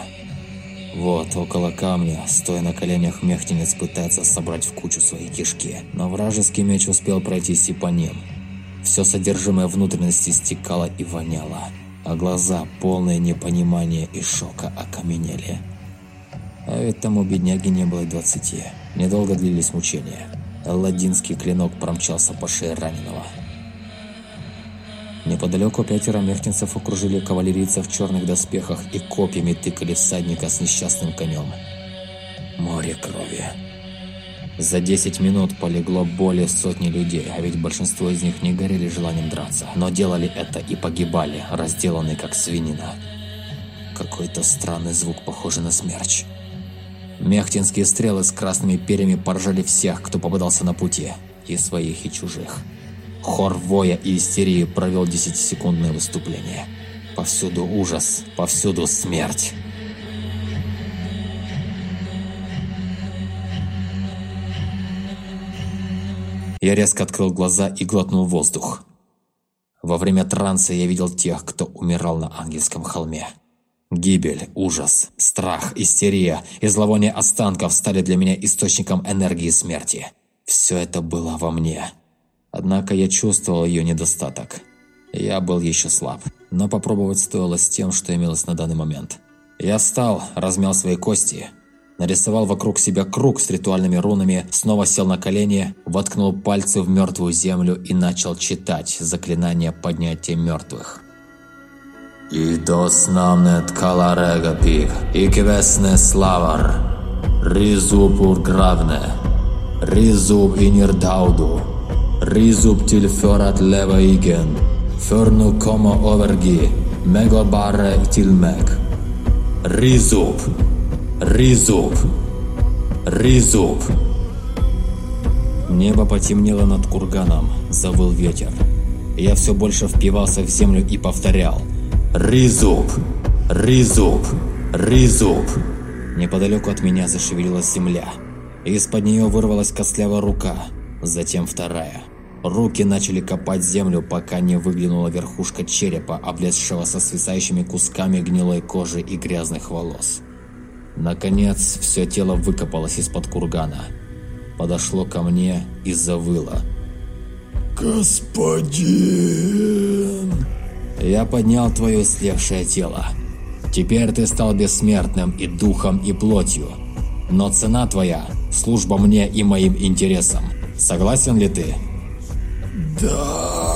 Вот, около камня, стоя на коленях, мехтинец пытается собрать в кучу свои кишки, но вражеский меч успел пройтись и по ним. Все содержимое внутренности стекало и воняло а глаза, полные непонимания и шока, окаменели. А ведь тому бедняге не было и двадцати. Недолго длились мучения. Ладинский клинок промчался по шее раненого. Неподалеку пятеро мехтинцев окружили кавалерийцев в черных доспехах и копьями тыкали всадника с несчастным конем. Море крови. За 10 минут полегло более сотни людей, а ведь большинство из них не горели желанием драться, но делали это и погибали, разделанные как свинина. Какой-то странный звук, похожий на смерч. Мехтинские стрелы с красными перьями поражали всех, кто попадался на пути, и своих, и чужих. Хор воя и истерии провел десятисекундное выступление. Повсюду ужас, повсюду смерть. Я резко открыл глаза и глотнул воздух. Во время транса я видел тех, кто умирал на Ангельском холме. Гибель, ужас, страх, истерия и зловоние останков стали для меня источником энергии смерти. Все это было во мне. Однако я чувствовал ее недостаток. Я был еще слаб, но попробовать стоило с тем, что имелось на данный момент. Я встал, размял свои кости – нарисовал вокруг себя круг с ритуальными рунами, снова сел на колени, воткнул пальцы в мертвую землю и начал читать заклинание поднятия мертвых. «Идос намнет каларегапик, иквесне славар, ризуб ургравне, ризуб инирдауду, ризуб тильферат лева иген, ферну комо оверги, мегобаре тильмек, ризуб!» Ризуб! Ризуб! Небо потемнело над курганом, завыл ветер. Я все больше впивался в землю и повторял «Ризуб! Ризуб! Ризуб!» Неподалеку от меня зашевелилась земля. Из-под нее вырвалась костлявая рука, затем вторая.
Руки начали копать землю, пока не выглянула верхушка черепа, облезшего со свисающими кусками гнилой кожи и грязных волос. Наконец, все тело выкопалось из-под кургана. Подошло ко мне и завыло.
«Господин!»
«Я поднял твое слевшее тело. Теперь ты стал бессмертным и духом, и плотью. Но цена твоя – служба мне и моим интересам. Согласен ли ты?»
«Да...»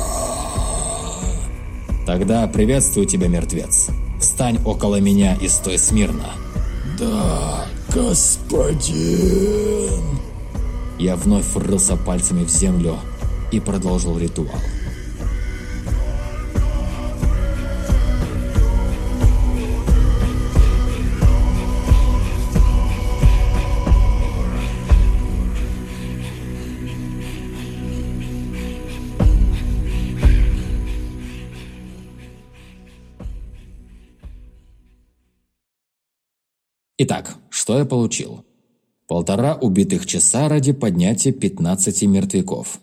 «Тогда приветствую тебя, мертвец. Встань около меня и стой смирно».
«Да, господин...»
Я вновь врылся пальцами в землю и продолжил ритуал. Итак, что я получил? Полтора убитых часа ради поднятия 15 мертвяков.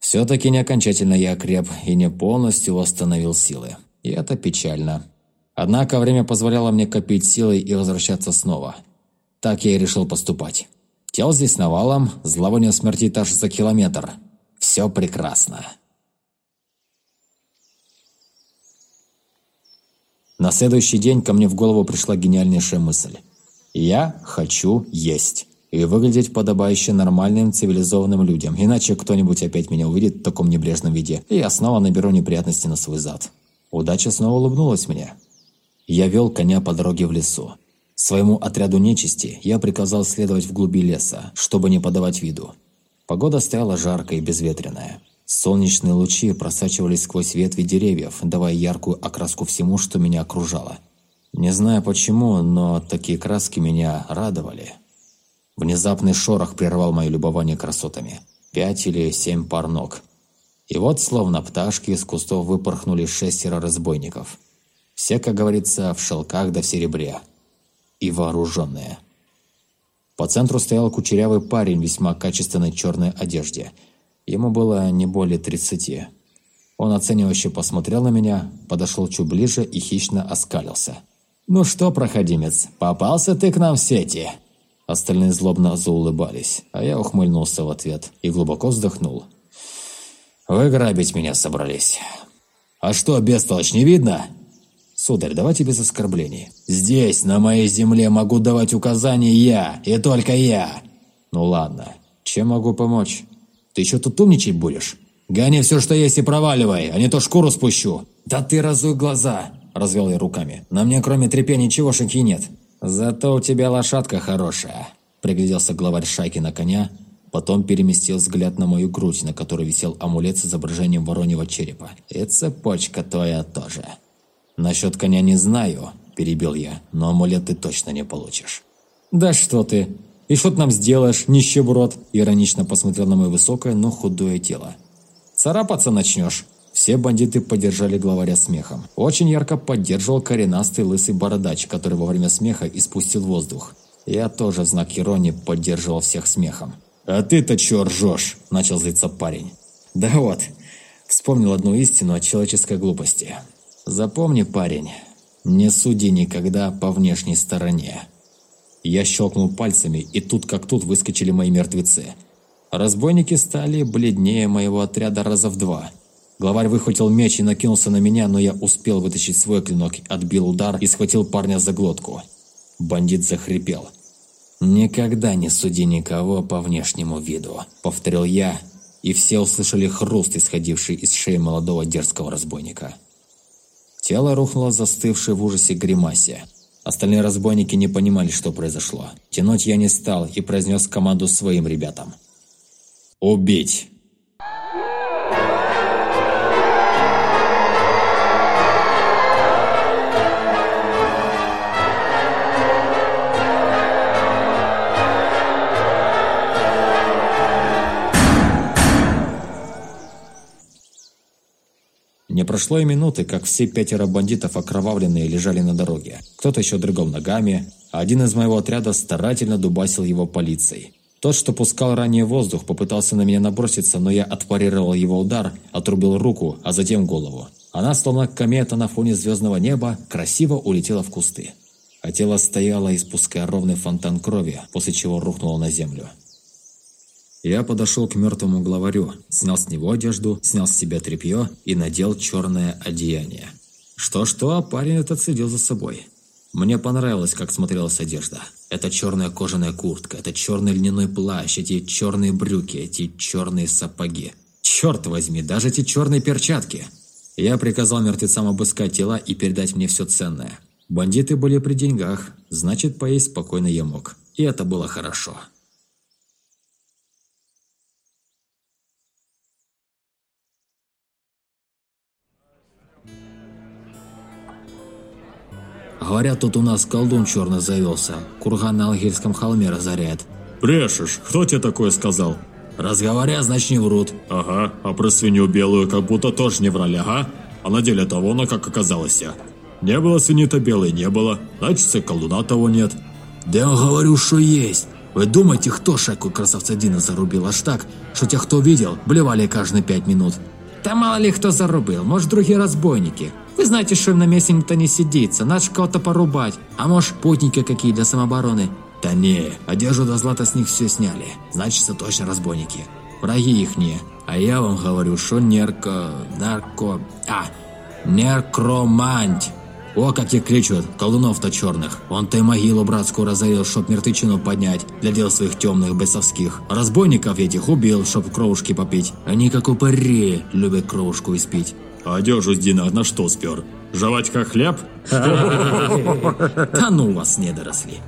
Все-таки не окончательно я окреп и не полностью восстановил силы. И это печально. Однако время позволяло мне копить силы и возвращаться снова. Так я и решил поступать. Тел здесь навалом, зловоние смерти аж за километр. Все прекрасно. На следующий день ко мне в голову пришла гениальнейшая мысль. Я хочу есть. И выглядеть подобающе нормальным цивилизованным людям, иначе кто-нибудь опять меня увидит в таком небрежном виде, и я снова наберу неприятности на свой зад. Удача снова улыбнулась мне. Я вел коня по дороге в лесу. Своему отряду нечисти я приказал следовать вглуби леса, чтобы не подавать виду. Погода стояла жаркая и безветренная. Солнечные лучи просачивались сквозь ветви деревьев, давая яркую окраску всему, что меня окружало – не знаю почему, но такие краски меня радовали. Внезапный шорох прервал мое любование красотами. Пять или семь пар ног. И вот, словно пташки, из кустов выпорхнули шестеро разбойников. Все, как говорится, в шелках да в серебре. И вооруженные. По центру стоял кучерявый парень в весьма качественной черной одежде. Ему было не более тридцати. Он оценивающе посмотрел на меня, подошел чуть ближе и хищно оскалился – «Ну что, проходимец, попался ты к нам в сети?» Остальные злобно заулыбались, а я ухмыльнулся в ответ и глубоко вздохнул. «Вы грабить меня собрались. А что, бестолочь, не видно?» «Сударь, давайте без оскорблений. Здесь, на моей земле, могу давать указания я, и только я!» «Ну ладно, чем могу помочь? Ты еще тут умничать будешь? Гони все, что есть, и проваливай, а не то шкуру спущу!» «Да ты разуй глаза!» – развел я руками. «На мне кроме тряпя ничегошеньки нет». «Зато у тебя лошадка хорошая», – пригляделся главарь шайки на коня, потом переместил взгляд на мою грудь, на которой висел амулет с изображением вороньего черепа. «И цепочка твоя тоже». «Насчет коня не знаю», – перебил я, – «но амулет ты точно не получишь». «Да что ты! И что ты нам сделаешь, нищеброд?» – иронично посмотрел на мое высокое, но худое тело. «Царапаться начнешь?» Все бандиты поддержали главаря смехом. Очень ярко поддерживал коренастый лысый бородач, который во время смеха испустил воздух. Я тоже в знак иронии поддерживал всех смехом. «А ты-то чё ржёшь?» – начал злиться парень. «Да вот, вспомнил одну истину о человеческой глупости. Запомни, парень, не суди никогда по внешней стороне». Я щелкнул пальцами, и тут как тут выскочили мои мертвецы. Разбойники стали бледнее моего отряда раза в два – Главарь выхватил меч и накинулся на меня, но я успел вытащить свой клинок, отбил удар и схватил парня за глотку. Бандит захрипел. «Никогда не суди никого по внешнему виду», — повторил я, и все услышали хруст, исходивший из шеи молодого дерзкого разбойника. Тело рухнуло застывшее в ужасе гримасе. Остальные разбойники не понимали, что произошло. Тянуть я не стал и произнес команду своим ребятам. «Убить!» Прошло и минуты, как все пятеро бандитов окровавленные лежали на дороге. Кто-то еще дрыгал ногами, а один из моего отряда старательно дубасил его полицией. Тот, что пускал ранее воздух, попытался на меня наброситься, но я отпарировал его удар, отрубил руку, а затем голову. Она, словно комета на фоне звездного неба, красиво улетела в кусты. А тело стояло, испуская ровный фонтан крови, после чего рухнуло на землю. Я подошел к мертвому главарю, снял с него одежду, снял с себя тряпье и надел черное одеяние. Что-что, а парень этот следил за собой. Мне понравилось, как смотрелась одежда. Это черная кожаная куртка, это черный льняной плащ, эти черные брюки, эти черные сапоги. Черт возьми, даже эти черные перчатки. Я приказал мертвецам обыскать тела и передать мне все ценное. Бандиты были при деньгах, значит, поесть спокойно я мог. И это было хорошо. Говорят, тут у нас колдун черный завелся. Курган на Алгельском холме разоряет.
Брешешь, кто тебе такое сказал?
Раз говорят, значит не врут.
Ага, а про свинью белую как будто тоже не врали, ага? А на деле того она как оказалось. Не было свиньи-то белой, не было. Значит, колдуна того нет.
Да я говорю, что есть. Вы думаете, кто шайку красавца Дина зарубил аж так, что тех, кто видел, блевали каждые пять минут? Да мало ли кто зарубил, может другие разбойники. Вы знаете, что на месте никто не сидится, надо кого-то порубать. А может, путники какие для самообороны? Да не, одежду до злата с них все сняли. Значит, это точно разбойники. Враги их не. А я вам говорю, что нерко... нарко... А, неркроманть. О, как их кричат, колдунов-то черных. Он-то и могилу братскую разорил, чтоб мертвечину поднять, для дел своих темных бесовских. Разбойников этих убил, чтоб кровушки попить. Они, как упыри, любят кровушку испить.
А одежу с Дина на что спер? Жевать как хлеб? [laughs]
Да ну вас, недоросли.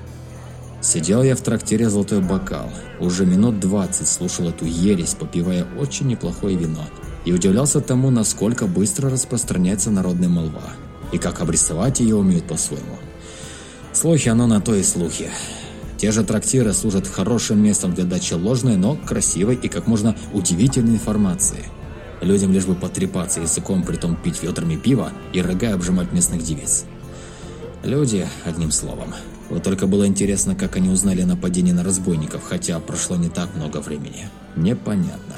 Сидел я в трактире «Золотой бокал». Уже минут двадцать слушал эту ересь, попивая очень неплохое вино. И удивлялся тому, насколько быстро распространяется народная молва. И как обрисовать ее умеют по-своему. Слухи оно на то и слухи. Те же трактиры служат хорошим местом для дачи ложной, но красивой и как можно удивительной информации – Людям лишь бы потрепаться языком, притом пить ведрами пива и рога обжимать местных девиц. Люди, одним словом. Вот только было интересно, как они узнали о нападении на разбойников, хотя прошло не так много времени. Непонятно.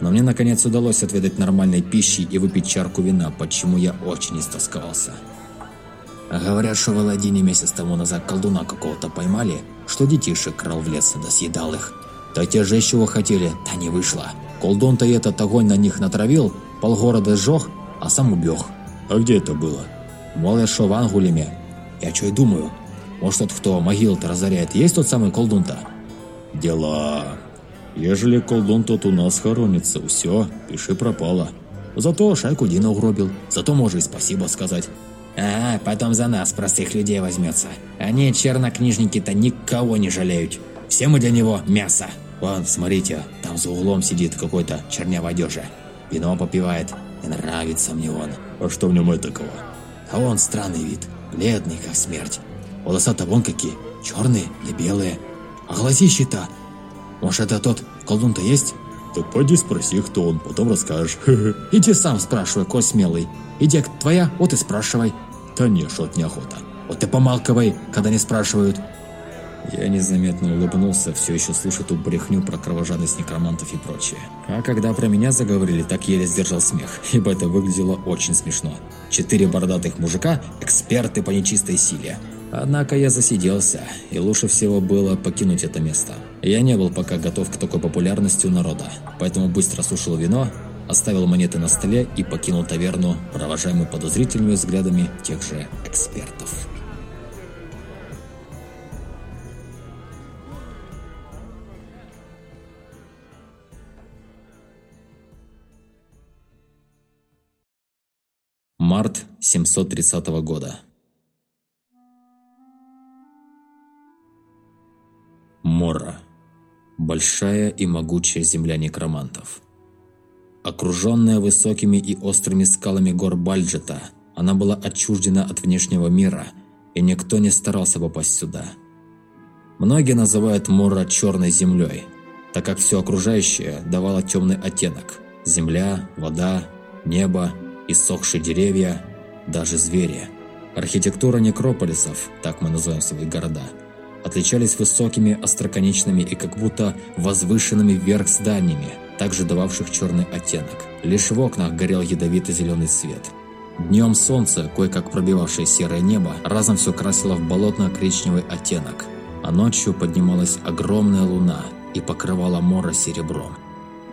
Но мне наконец удалось отведать нормальной пищи и выпить чарку вина, почему я очень истосковался. Говорят, что в Аладдине месяц тому назад колдуна какого-то поймали, что детишек крал в лес да съедал их. Да те же чего хотели, да не вышло. Колдун-то этот огонь на них натравил, полгорода сжег, а сам убег.
А где это было?
Мол, я шо в Ангулеме. Я что и думаю, может тот, кто могил-то разоряет, есть тот самый колдун-то?
Дела. Ежели колдун тот у нас хоронится, все, пиши пропало.
Зато шайку Дина угробил, зато можно и спасибо сказать. А, потом за нас, простых людей, возьмется. Они, чернокнижники-то, никого не жалеют. Все мы для него мясо. Вон, смотрите, там за углом сидит какой-то черня в одежде. Вино попивает. И нравится мне он.
А что в нем этакого?
А он странный вид. Бледный, как смерть. Волоса-то вон какие. Черные или белые. А глазищи-то... Может, это тот колдун-то есть?
Так пойди спроси, кто он, потом расскажешь. [laughs]
Иди сам спрашивай, кой смелый. Иди, твоя, вот и спрашивай.
Да не, шот неохота.
Вот ты помалковай, когда не спрашивают. Я незаметно улыбнулся, все еще слыша ту брехню про кровожадность некромантов и прочее. А когда про меня заговорили, так еле сдержал смех, [laughs] ибо это выглядело очень смешно. Четыре бородатых мужика – эксперты по нечистой силе. Однако я засиделся, и лучше всего было покинуть это место. Я не был пока готов к такой популярности у народа, поэтому быстро сушил вино, оставил монеты на столе и покинул таверну, провожаемый подозрительными взглядами тех же экспертов. Март 730 года. Мора. Большая и могучая земля некромантов. Окруженная высокими и острыми скалами гор Бальджета, она была отчуждена от внешнего мира, и никто не старался попасть сюда. Многие называют Мора черной землей, так как все окружающее давало темный оттенок – земля, вода, небо – иссохшие деревья, даже звери. Архитектура некрополисов, так мы называем свои города, отличались высокими, остроконечными и как будто возвышенными вверх зданиями, также дававших черный оттенок. Лишь в окнах горел ядовито-зеленый свет. Днем солнце, кое-как пробивавшее серое небо, разом все красило в болотно-коричневый оттенок, а ночью поднималась огромная луна и покрывала море серебром.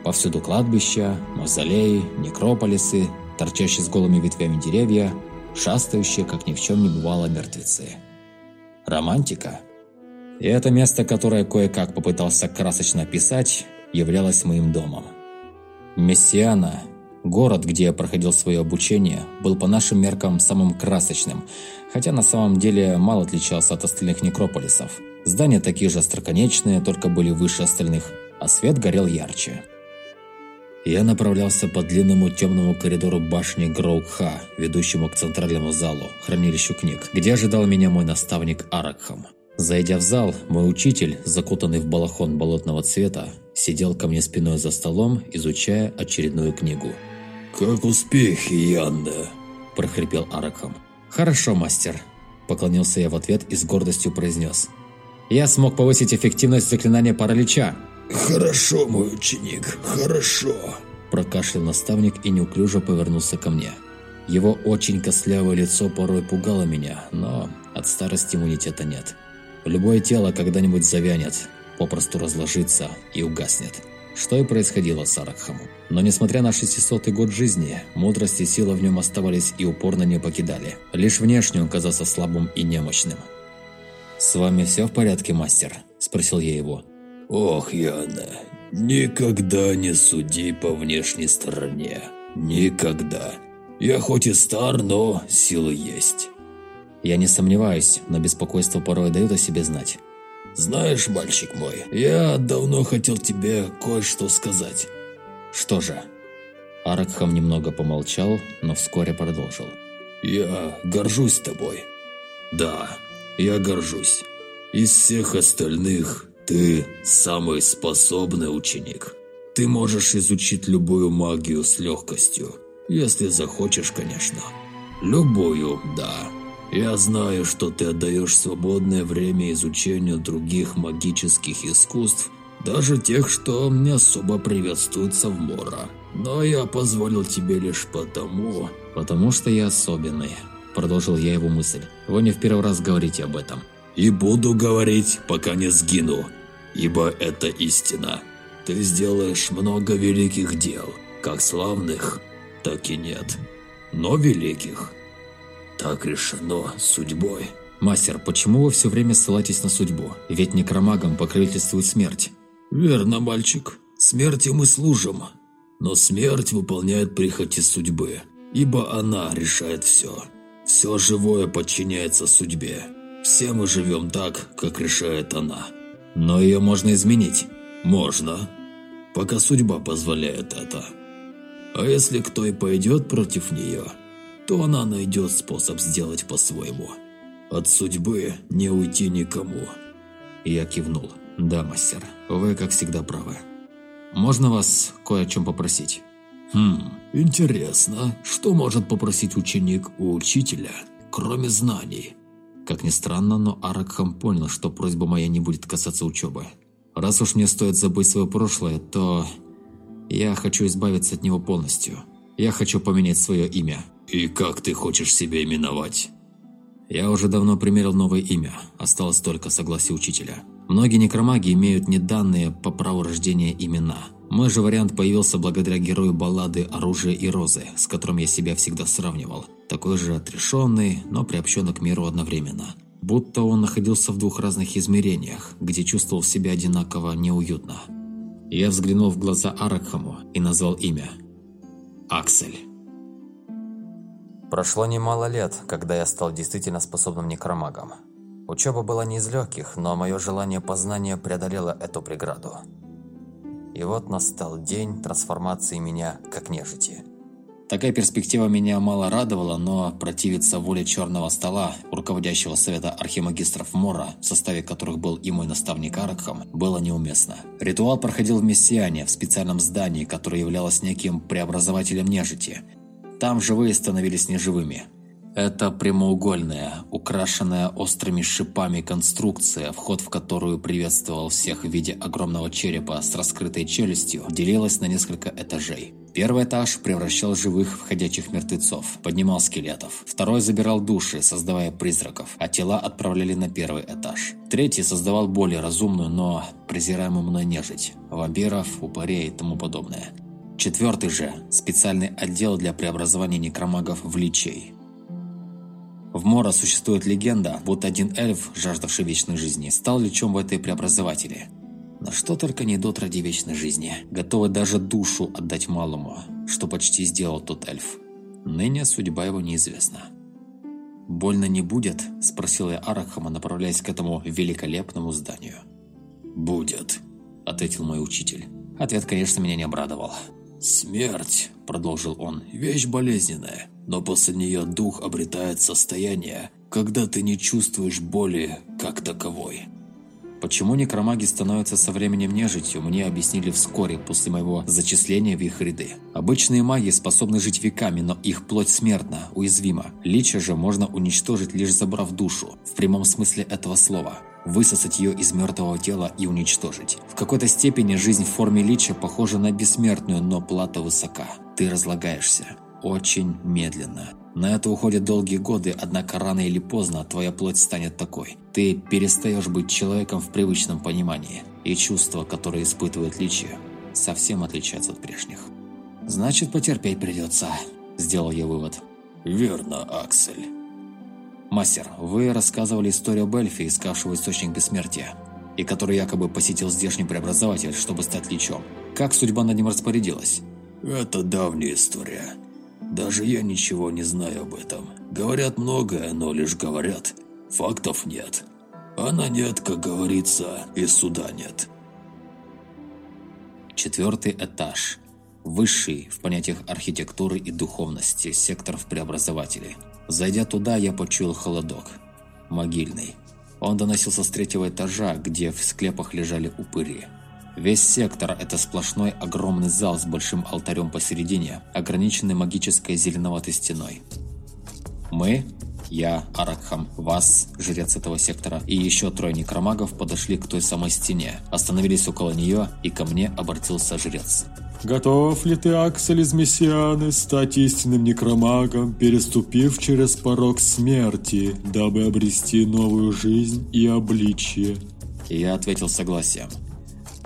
Повсюду кладбища, мавзолеи, некрополисы, торчащие с голыми ветвями деревья, шастающие, как ни в чем не бывало, мертвецы. Романтика. И это место, которое кое-как попытался красочно описать, являлось моим домом. Мессиана, город, где я проходил свое обучение, был по нашим меркам самым красочным, хотя на самом деле мало отличался от остальных некрополисов. Здания такие же остроконечные, только были выше остальных, а свет горел ярче. Я направлялся по длинному темному коридору башни Гроукха, ведущему к центральному залу, хранилищу книг, где ожидал меня мой наставник Аракхам. Зайдя в зал, мой учитель, закутанный в балахон болотного цвета, сидел ко мне спиной за столом, изучая очередную книгу.
«Как успехи, Янда?»
– прохрипел Аракхам. «Хорошо, мастер», – поклонился я в ответ и с гордостью произнес. «Я смог повысить эффективность заклинания паралича,
«Хорошо, мой ученик, хорошо!»
Прокашлял наставник и неуклюже повернулся ко мне. Его очень костлявое лицо порой пугало меня, но от старости иммунитета нет. Любое тело когда-нибудь завянет, попросту разложится и угаснет. Что и происходило с Аракхамом. Но несмотря на 600 год жизни, мудрость и сила в нем оставались и упорно не покидали. Лишь внешне он казался слабым и немощным. «С вами все в порядке, мастер?» – спросил я его.
Ох, Яна, никогда не суди по внешней стороне. Никогда. Я хоть и стар, но силы есть.
Я не сомневаюсь, но беспокойство порой дает о себе знать.
Знаешь, мальчик мой, я давно хотел тебе кое-что сказать.
Что же? Аракхам немного помолчал, но вскоре продолжил.
Я горжусь тобой. Да, я горжусь. Из всех остальных ты самый способный ученик. Ты можешь изучить любую магию с легкостью, если захочешь, конечно. Любую, да. Я знаю, что ты отдаешь свободное время изучению других магических искусств, даже тех, что не особо приветствуются в Мора. Но я позволил тебе лишь потому...
Потому что я особенный. Продолжил я его мысль. Вы не в первый раз говорите об этом.
И буду говорить, пока не сгину ибо это истина. Ты сделаешь много великих дел, как славных, так и нет, но великих. Так решено судьбой.
Мастер, почему вы все время ссылаетесь на судьбу? Ведь некромагам покровительствует смерть.
Верно, мальчик. Смерти мы служим. Но смерть выполняет прихоти судьбы, ибо она решает все. Все живое подчиняется судьбе. Все мы живем так, как решает она.
Но ее можно изменить.
Можно, пока судьба позволяет это. А если кто и пойдет против нее, то она найдет способ сделать по-своему. От судьбы не уйти никому.
Я кивнул. Да, мастер, вы, как всегда, правы. Можно вас кое о чем попросить?
Хм, интересно, что может попросить ученик у учителя, кроме знаний?
Как ни странно, но Аракхам понял, что просьба моя не будет касаться учебы. Раз уж мне стоит забыть свое прошлое, то я хочу избавиться от него полностью. Я хочу поменять свое имя.
И как ты хочешь себя именовать?
Я уже давно примерил новое имя, осталось только согласие учителя. Многие некромаги имеют неданные по праву рождения имена. Мой же вариант появился благодаря герою баллады «Оружие и розы», с которым я себя всегда сравнивал – такой же отрешенный, но приобщенный к миру одновременно. Будто он находился в двух разных измерениях, где чувствовал себя одинаково неуютно. Я взглянул в глаза Аракхаму и назвал имя. Аксель. Прошло немало лет, когда я стал действительно способным некромагом. Учеба была не из легких, но мое желание познания преодолело эту преграду. И вот настал день трансформации меня как нежити – Такая перспектива меня мало радовала, но противиться воле черного стола, руководящего совета архимагистров Мора, в составе которых был и мой наставник Аракхам, было неуместно. Ритуал проходил в Мессиане, в специальном здании, которое являлось неким преобразователем нежити. Там живые становились неживыми.
Это прямоугольная, украшенная острыми шипами конструкция, вход в которую приветствовал всех в виде огромного черепа с раскрытой челюстью, делилась на несколько этажей. Первый этаж превращал живых в ходячих мертвецов, поднимал скелетов. Второй забирал души, создавая призраков, а тела отправляли на первый этаж. Третий создавал более разумную, но презираемую мной нежить, вампиров, упырей и тому подобное. Четвертый же – специальный отдел для преобразования некромагов в личей. В Мора существует легенда, будто один эльф, жаждавший вечной жизни, стал лечом в этой преобразователе. Но что только не идут ради вечной жизни, готовы даже душу отдать малому, что почти сделал тот эльф. Ныне судьба его неизвестна. «Больно не будет?» – спросил я Арахама, направляясь к этому великолепному зданию.
«Будет», –
ответил мой учитель. Ответ, конечно, меня не обрадовал.
«Смерть», – продолжил он, – «вещь болезненная, но после нее дух обретает состояние, когда ты не чувствуешь боли как таковой».
Почему некромаги становятся со временем нежитью, мне объяснили вскоре после моего зачисления в их ряды. Обычные маги способны жить веками, но их плоть смертна, уязвима. Лича же можно уничтожить, лишь забрав душу, в прямом смысле этого слова. Высосать ее из мертвого тела и уничтожить. В какой-то степени жизнь в форме лича похожа на бессмертную, но плата высока. Ты разлагаешься. Очень медленно. На это уходят долгие годы, однако рано или поздно твоя плоть станет такой. Ты перестаешь быть человеком в привычном понимании, и чувства, которые испытывает личие, совсем отличаются от прежних. «Значит, потерпеть придется», – сделал я вывод.
«Верно, Аксель».
«Мастер, вы рассказывали историю об эльфе, искавшего источник бессмертия, и который якобы посетил здешний преобразователь, чтобы стать личом. Как судьба над ним распорядилась?»
«Это давняя история. Даже я ничего не знаю об этом. Говорят многое, но лишь говорят. Фактов нет. Она нет, как говорится, и суда нет.
Четвертый этаж. Высший в понятиях архитектуры и духовности сектор в преобразователе. Зайдя туда, я почуял холодок. Могильный. Он доносился с третьего этажа, где в склепах лежали упыри. Весь сектор – это сплошной огромный зал с большим алтарем посередине, ограниченный магической зеленоватой стеной. Мы, я, Аракхам, Вас, жрец этого сектора, и еще трое некромагов подошли к той самой стене, остановились около нее, и ко мне обратился жрец.
«Готов ли ты, Аксель из Мессианы, стать истинным некромагом, переступив через порог смерти, дабы обрести новую жизнь и обличье?»
И я ответил согласием.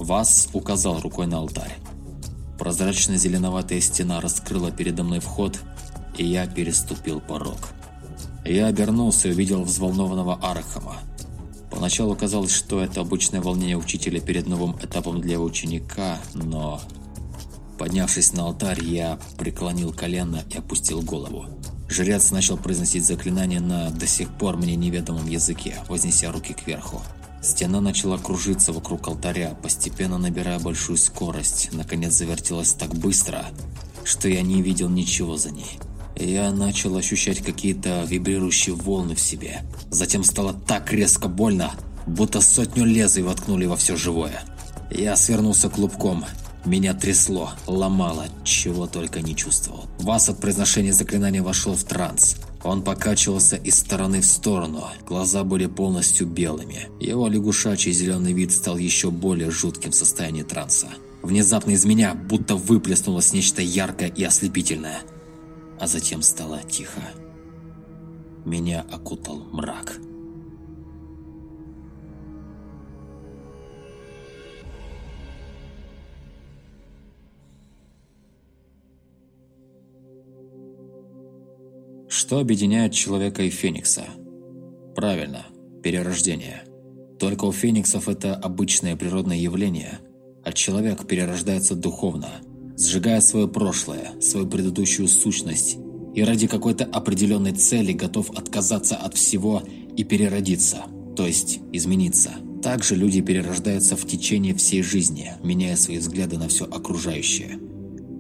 Вас указал рукой на алтарь. Прозрачная зеленоватая стена раскрыла передо мной вход, и я переступил порог. Я обернулся и увидел взволнованного Арахама. Поначалу казалось, что это обычное волнение учителя перед новым этапом для ученика, но... Поднявшись на алтарь, я преклонил колено и опустил голову. Жрец начал произносить заклинание на до сих пор мне неведомом языке, вознеся руки кверху. Стена начала кружиться вокруг алтаря, постепенно набирая большую скорость. Наконец завертелась так быстро, что я не видел ничего за ней. Я начал ощущать какие-то вибрирующие волны в себе. Затем стало так резко больно, будто сотню лезвий воткнули во все живое. Я свернулся клубком. Меня трясло, ломало, чего только не чувствовал. Вас от произношения заклинания вошел в транс. Он покачивался из стороны в сторону, глаза были полностью белыми. Его лягушачий зеленый вид стал еще более жутким в состоянии транса. Внезапно из меня будто выплеснулось нечто яркое и ослепительное. А затем стало тихо. Меня окутал мрак. Что объединяет человека и Феникса? Правильно, перерождение. Только у Фениксов это обычное природное явление, а человек перерождается духовно, сжигая свое прошлое, свою предыдущую сущность и ради какой-то определенной цели готов отказаться от всего и переродиться, то есть измениться. Также люди перерождаются в течение всей жизни, меняя свои взгляды на все окружающее.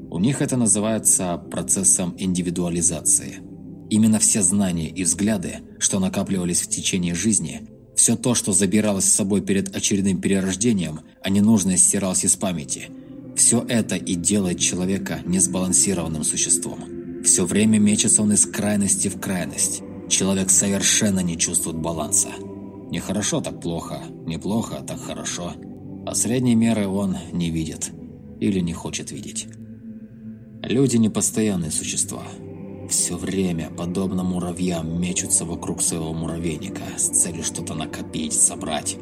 У них это называется процессом индивидуализации – Именно все знания и взгляды, что накапливались в течение жизни, все то, что забиралось с собой перед очередным перерождением, а ненужное стиралось из памяти, все это и делает человека несбалансированным существом. Все время мечется он из крайности в крайность. Человек совершенно не чувствует баланса. Не хорошо так плохо, не плохо так хорошо. А средней меры он не видит. Или не хочет видеть. Люди – непостоянные существа. Все время, подобно муравьям, мечутся вокруг своего муравейника с целью что-то накопить, собрать.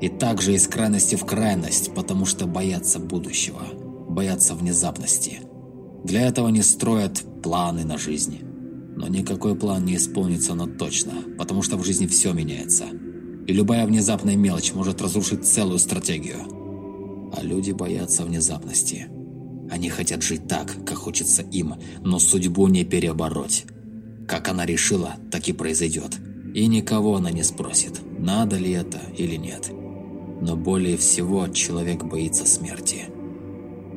И также из крайности в крайность, потому что боятся будущего, боятся внезапности. Для этого они строят планы на жизнь. Но никакой план не исполнится на точно, потому что в жизни все меняется. И любая внезапная мелочь может разрушить целую стратегию. А люди боятся внезапности. Они хотят жить так, как хочется им, но судьбу не переобороть. Как она решила, так и произойдет. И никого она не спросит, надо ли это или нет но более всего человек боится смерти.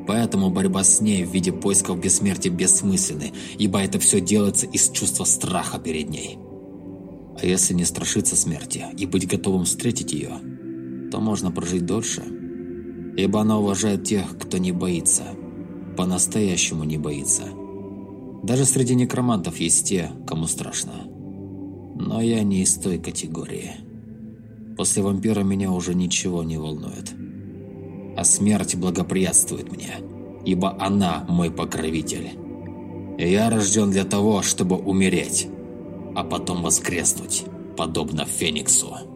Поэтому борьба с ней в виде поисков бессмертия бессмысленны, ибо это все делается из чувства страха перед ней. А если не страшиться смерти и быть готовым встретить ее, то можно прожить дольше, ибо она уважает тех, кто не боится, по-настоящему не боится. Даже среди некромантов есть те, кому страшно. Но я не из той категории. После вампира меня уже ничего не волнует. А смерть благоприятствует мне, ибо она мой покровитель. я рожден для того, чтобы умереть, а потом воскреснуть, подобно Фениксу.